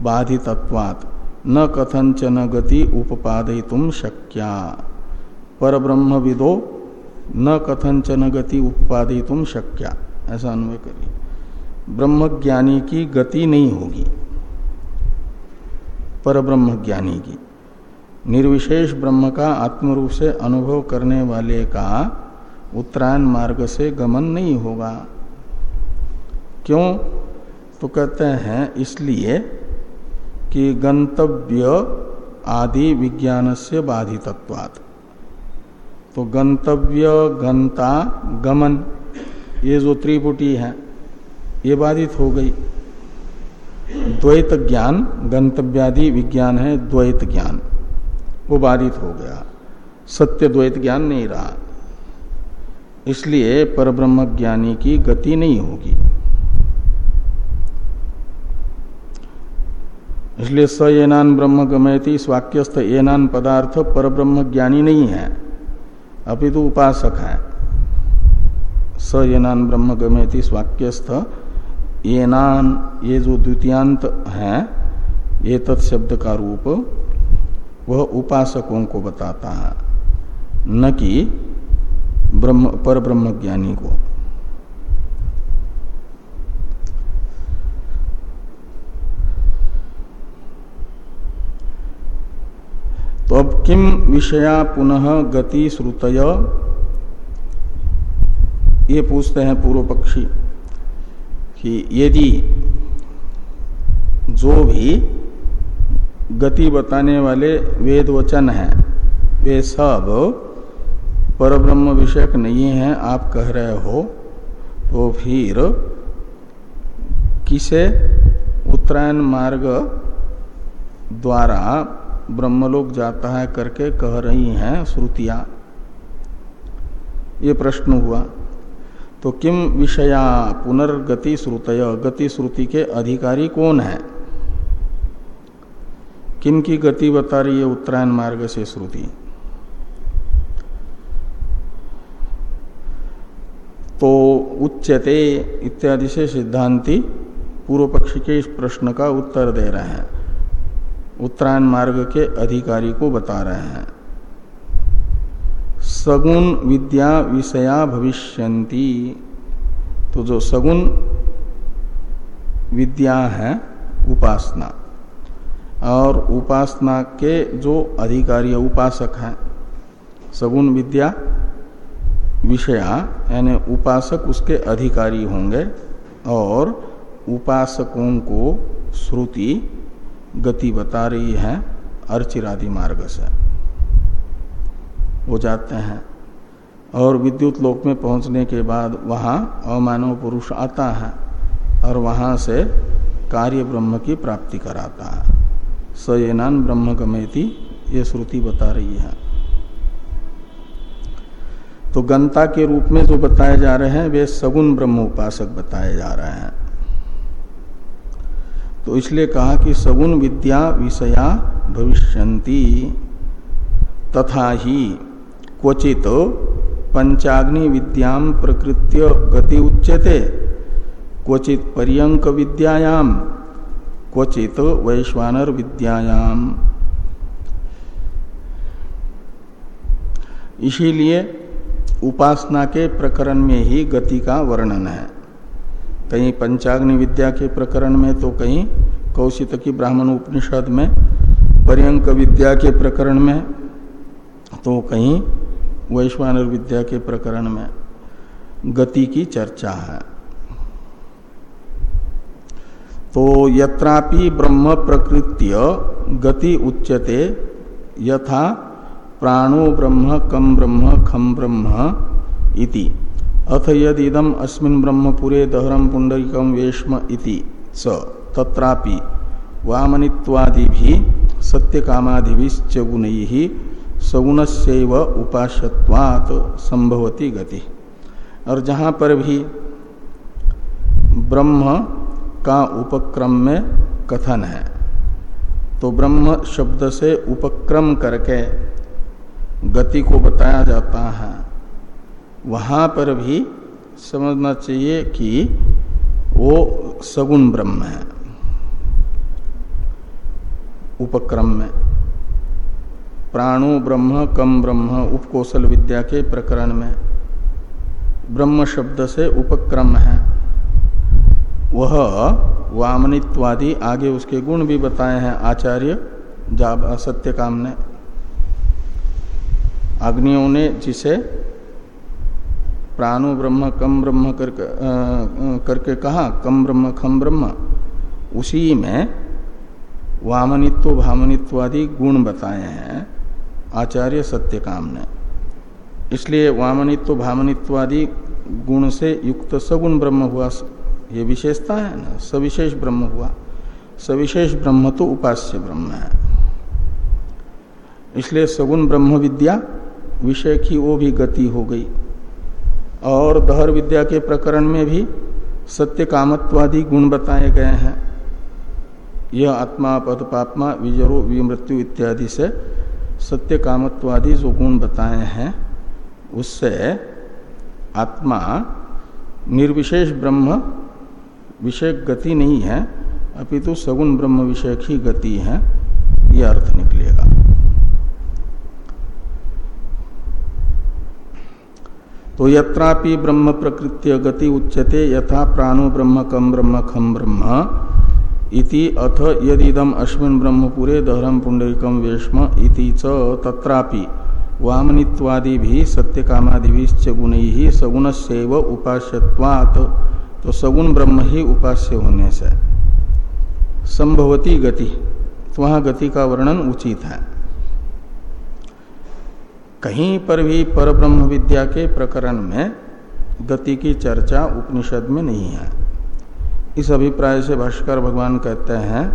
बाधितत्वात् न कथंचन गति उपपादयितुम शक्या। पर विदो न कथंचन गति उपपादयितुम शक्या। ऐसा अन्वय करिए। ब्रह्म ज्ञानी की गति नहीं होगी। पर ब्रह्म ज्ञानी की। निर्विशेष ब्रह्म का आत्मरूप से अनुभव करने वाले का उत्तरायण मार्ग से गमन नहीं होगा। क्यों? तो कहते हैं, इसलिए कि गंतव्य आदि विज्ञान से बाधितत्वात्। तो गंतव्य गंता गमन, ये जो त्रिपुटी है ये बाधित हो गई। द्वैत ज्ञान गंतव्यादि विज्ञान है द्वैत ज्ञान वो बाधित हो गया। सत्य द्वैत ज्ञान नहीं रहा। इसलिए परब्रह्म ज्ञानी की गति नहीं होगी। इसलिए स एनान ब्रह्म गमयती स्वाक्यस्थ एनान पदार्थ परब्रह्म ज्ञानी नहीं है। अपितु तो उपासक है। स एनान ब्रह्म गमयती स्वाक्यस्थ एनान ये नान, ये जो द्वितीयांत है, ये तत्शब्द का रूप वह उपासकों को बताता है, न कि ब्रह्म पर ब्रह्म ज्ञानी को। तो अब किम विषया पुनः गति श्रुतय ये पूछते हैं पूर्व पक्षी कि यदि जो भी गति बताने वाले वेद वचन हैं, वे सब पर ब्रह्म विषयक नहीं है, आप कह रहे हो तो फिर किसे? उत्तरायण मार्ग द्वारा ब्रह्मलोक जाता है करके कह रही हैं श्रुतियाँ। ये प्रश्न हुआ। तो किम विषया पुनर्गति श्रुतय? गति श्रुति के अधिकारी कौन है? किन की गति बता रही है उत्तरायण मार्ग से श्रुति? तो उच्चते इत्यादि से सिद्धांति पूर्व पक्ष के इस प्रश्न का उत्तर दे रहे हैं। उत्तरायण मार्ग के अधिकारी को बता रहे हैं। सगुण विद्या विषया भविष्यंती तो जो सगुण विद्या है, उपासना। और उपासना के जो अधिकारी उपासक हैं, सगुण विद्या विषया, यानी उपासक उसके अधिकारी होंगे और उपासकों को श्रुति, गति बता रही है अर्चिरादि मार्ग से। वो जाते हैं। और विद्युत लोक में पहुँचने के बाद वहाँ अमानव पुरुष आता है और वहाँ से कार्य ब्रह्म की प्राप्ति कराता है। स येनान ब्रह्म गमेति ये श्रुति बता रही है। तो गंता के रूप में जो बताए जा रहे हैं, वे सगुण ब्रह्म उपासक बताए जा रहे हैं। तो इसलिए कहा कि सगुण विद्या विषया भविष्यंती तथा ही क्वचित पंचाग्नि विद्याम प्रकृत्य गति उच्यते। क्वचित पर्यंक विद्यायाम क्वचित वैश्वानर विद्यायाम इसीलिए उपासना के प्रकरण में ही गति का वर्णन है। कहीं पंचाग्नि विद्या के प्रकरण में तो कहीं कौशित की ब्राह्मण उपनिषद में पर्यंक विद्या के प्रकरण में तो कहीं वैश्वानर विद्या के प्रकरण में गति की चर्चा है। तो यत्रापि ब्रह्म प्रकृत्य गति उच्यते, यथा प्राणो ब्रह्म, कम ब्रह्म, खम ब्रह्म इति। अथ यद इदम अस्मिन ब्रह्मपुरे दहरम पुंडरीकम वेश्म इति स। तत्रापि वामनित्वादि भी सत्य कामादिश्च गुण सगुण से व उपास्यवात संभवती गति। और जहाँ पर भी ब्रह्म का उपक्रम में कथन है तो ब्रह्म शब्द से उपक्रम करके गति को बताया जाता है। वहाँ पर भी समझना चाहिए कि वो सगुण ब्रह्म है, उपक्रम में। प्राणो ब्रह्म, कम ब्रह्म, उपकोशल विद्या के प्रकरण में। ब्रह्म शब्द से उपक्रम है। वह वामनित्वादि, आगे उसके गुण भी बताए हैं, आचार्य सत्य काम ने। अग्नियों ने जिसे प्राणो ब्रह्म, कम ब्रह्म करके करके कहा, कम ब्रह्म, खम ब्रह्म, उसी में वामनित्व भामनित्व आदि गुण बताए हैं। आचार्य सत्यकाम ने। इसलिए वामनित्व भामनित्व आदि गुण से युक्त सगुण ब्रह्म हुआ। ये विशेषता है ना, सविशेष ब्रह्म हुआ। सविशेष ब्रह्म तो उपास्य ब्रह्म है। इसलिए सगुण ब्रह्म विद्या विषय की वो भी गति हो गई। और दहर विद्या के प्रकरण में भी सत्य कामत्वादि गुण बताए गए हैं। यह आत्मा, पद, पापमा, विजरो, विमृत्यु इत्यादि से सत्य कामत्वादि जो गुण बताए हैं, उससे आत्मा निर्विशेष ब्रह्म विषय गति नहीं है, अपितु सगुण ब्रह्म विषय की गति है यह अर्थ निकलेगा। तो यत्रापि ब्रह्म प्रकृत्य गति उच्यते, यथा प्राणो ब्रह्म कम ब्रह्म खम ब्रह्म। इति अथ यदिदम अश्विन ब्रह्मपुरे दहरम पुंडरिकम वेश्म इति च तत्रापि। वामनित्वादि भी सत्य कामादिश्च गुण ही सगुण से उपास्यवात तो सगुण ब्रह्म ही उपास्य होने से। संभवती गति। तो वहाँ गति का वर्णन उचित है। कहीं पर भी पर ब्रह्म विद्या के प्रकरण में गति की चर्चा उपनिषद में नहीं है। इस अभिप्राय से भाष्कर भगवान कहते हैं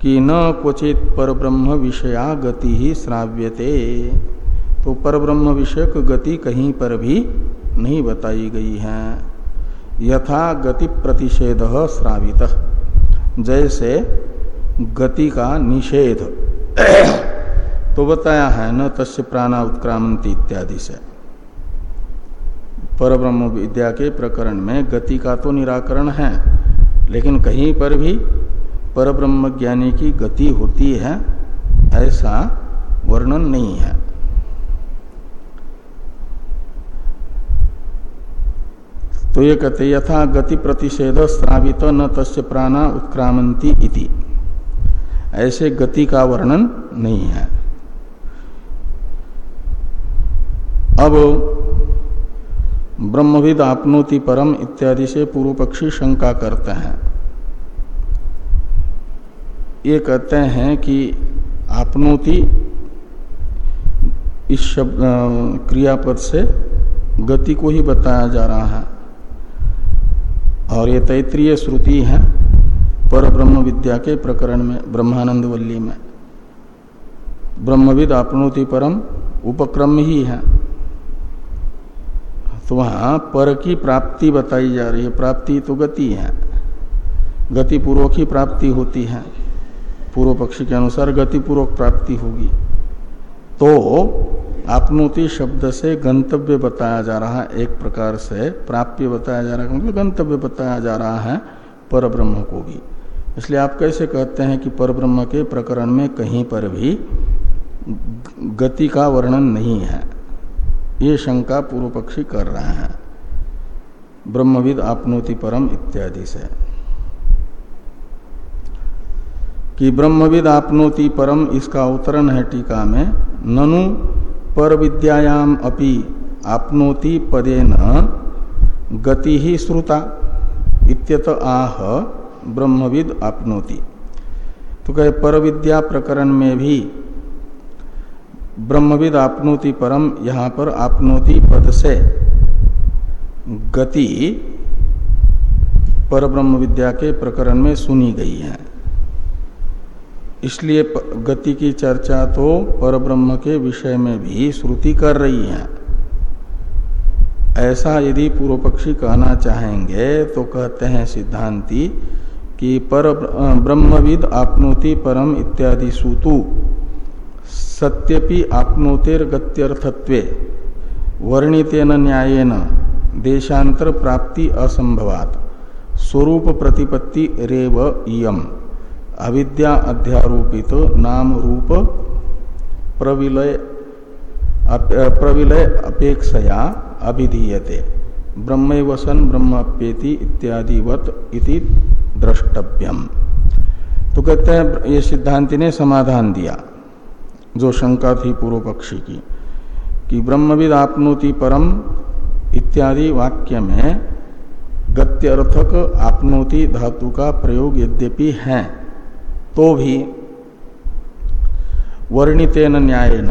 कि न क्वचित पर ब्रह्म विषया गति ही श्राव्यते। तो पर ब्रह्म विषयक गति कहीं पर भी नहीं बताई गई है। यथा गति प्रतिषेध श्रावित। जैसे गति का निषेध। तो बताया है न तस्य प्राणा उत्क्रामंती इत्यादि से। पर ब्रह्म विद्या के प्रकरण में गति का तो निराकरण है। लेकिन कहीं पर भी पर ब्रह्म ज्ञानी की गति होती है, ऐसा वर्णन नहीं है। तो ये कहते, यथा गति प्रतिषेध श्रावित न तस्य प्राणा उत्क्रामंती इति। ऐसे गति का वर्णन नहीं है। अब ब्रह्मविद आपनोति परम इत्यादि से पूर्व पक्षी शंका करते हैं। ये कहते हैं कि आपनोति इस शब्द क्रियापद से गति को ही बताया जा रहा है। और ये तैतृय श्रुति है पर ब्रह्म विद्या के प्रकरण में ब्रह्मानंद वल्ली में। ब्रह्मविद आपनोति परम उपक्रम ही है। तो वहाँ पर की प्राप्ति बताई जा रही है। प्राप्ति तो गति है। गति पूर्वक ही प्राप्ति होती है। पूर्व पक्षी के अनुसार गति पूर्वक प्राप्ति होगी। तो आपनोति शब्द से गंतव्य बताया जा रहा है। एक प्रकार से प्राप्य बताया जा रहा है मतलब गंतव्य बताया जा रहा है पर ब्रह्म को भी। इसलिए आप कैसे कहते हैं कि पर ब्रह्म के प्रकरण में कहीं पर भी गति का वर्णन नहीं है? ये शंका पूर्व पक्षी कर रहे हैं। ब्रह्मविद आपनोति परम इत्यादि से। कि ब्रह्मविद आपनोति परम इसका उत्तरण है टीका में, ननु पर विद्यायाम अपि आपनोति पदेन गति ही श्रुता इत्यत आह ब्रह्मविद आपनोति। तो कहे पर विद्या प्रकरण में भी ब्रह्मविद आपनोति परम, यहाँ पर आपनोति पद से। गति पर ब्रह्म विद्या के प्रकरण में सुनी गई है। इसलिए गति की चर्चा तो पर ब्रह्म के विषय में भी श्रुति कर रही है। ऐसा यदि पूर्व पक्षी कहना चाहेंगे तो कहते हैं सिद्धांति कि पर ब्रह्मविद आपनोति परम इत्यादि सूतु। सत्यपि आपनोतेर गत्यर्थत्वे वर्णितेन न्यायेन देशांतर प्राप्ति असंभवात स्वरूप प्रतिपत्ति रेव इयम। अविद्या अध्यारोपित नाम रूप प्रविलय प्रविलय अपेक्षया अभिधीयते। ब्रह्म वसन ब्रह्मप्येति इत्यादिवत इति द्रष्टव्यम। तो कहते हैं, ये सिद्धांति ने समाधान दिया। जो शंका थी पूर्व पक्षी की, कि ब्रह्मविद आपनोति परम इत्यादि वाक्य में गत्यर्थक आपनोति धातु का प्रयोग यद्यपि है तो भी वर्णितेन न्यायन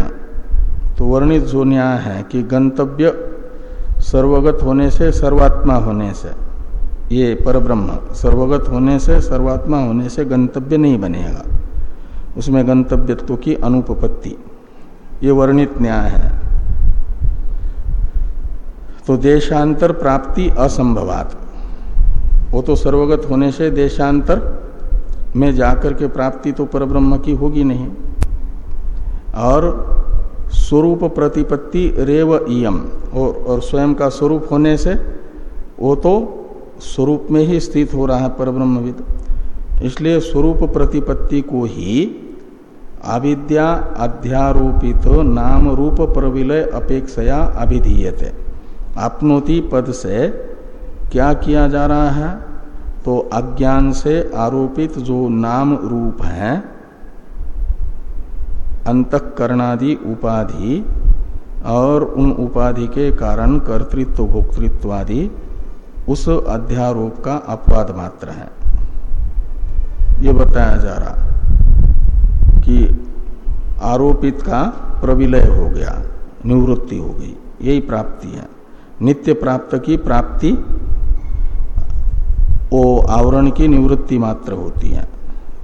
तो वर्णित जो न्याय है कि गंतव्य सर्वगत होने से सर्वात्मा होने से, ये परब्रह्म, सर्वगत होने से सर्वात्मा होने से गंतव्य नहीं बनेगा। उसमें गंतव्यत्व की अनुपपत्ति। ये वर्णित न्याय है। तो देशांतर प्राप्ति असंभवात। वो तो सर्वगत होने से देशांतर में जाकर के प्राप्ति तो परब्रह्म की होगी नहीं। और स्वरूप प्रतिपत्ति रेव इयम और, और स्वयं का स्वरूप होने से वो तो स्वरूप में ही स्थित हो रहा है परब्रह्मविद। इसलिए स्वरूप प्रतिपत्ति को ही अविद्या अध्यारोपित नाम रूप प्रविलय अपेक्षया अभिधीयते। आपनोति पद से क्या किया जा रहा है? तो अज्ञान से आरोपित जो नाम रूप है, अंतकरणादि उपाधि और उन उपाधि के कारण कर्तृत्व, भोक्तृत्वादि, उस अध्यारोप का अपवाद मात्र है। ये बताया जा रहा। आरोपित का प्रविलय हो गया, निवृत्ति हो गई, यही प्राप्ति है। नित्य प्राप्त की प्राप्ति, वो आवरण की निवृत्ति मात्र होती है।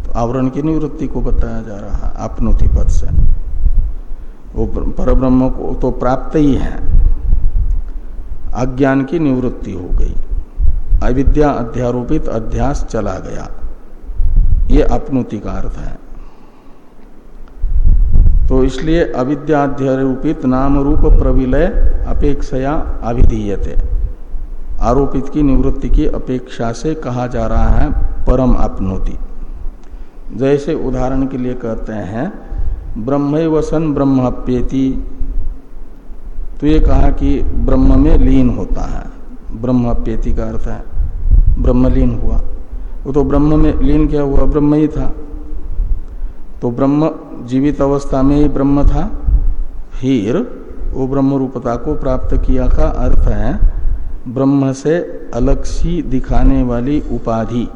तो आवरण की निवृत्ति को बताया जा रहा है आपनोति पद से। वो पर ब्रह्म को तो प्राप्त ही है। अज्ञान की निवृत्ति हो गई। अविद्या अध्यारोपित अध्यास चला गया। ये अपनुति का अर्थ है। तो इसलिए अविद्याध्यारोपित नाम रूप प्रविलय अपेक्षया अभिधीयते आरोपित की निवृत्ति की अपेक्षा से कहा जा रहा है परम आपनोति जैसे उदाहरण के लिए कहते हैं ब्रह्म वसन ब्रह्मप्येति। तो ये कहा कि ब्रह्म में लीन होता है। ब्रह्मप्येति का अर्थ है, ब्रह्मलीन हुआ। वो तो ब्रह्म में लीन क्या हुआ? ब्रह्म ही था। तो ब्रह्म जीवित अवस्था में ही ब्रह्म था, फिर वो ब्रह्म रूपता को प्राप्त किया का अर्थ है, ब्रह्म से अलग सी दिखाने वाली उपाधि,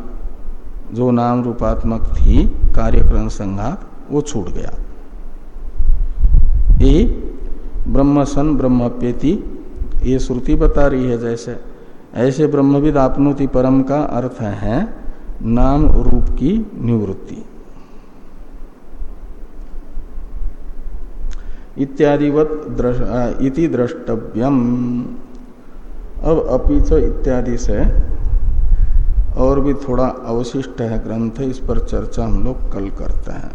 जो नाम रूपात्मक थी, कार्यक्रम संघात, वो छूट गया। ये ब्रह्म सन ब्रह्मप्यति ये श्रुति बता रही है जैसे, ऐसे ब्रह्मविद आपनोति परम का अर्थ है, नाम रूप की निवृत्ति। इत्यादिवत इति द्रष्टव्यम। अब अपीच इत्यादि से और भी थोड़ा अवशिष्ट है ग्रंथ, इस पर चर्चा हम लोग कल करते हैं।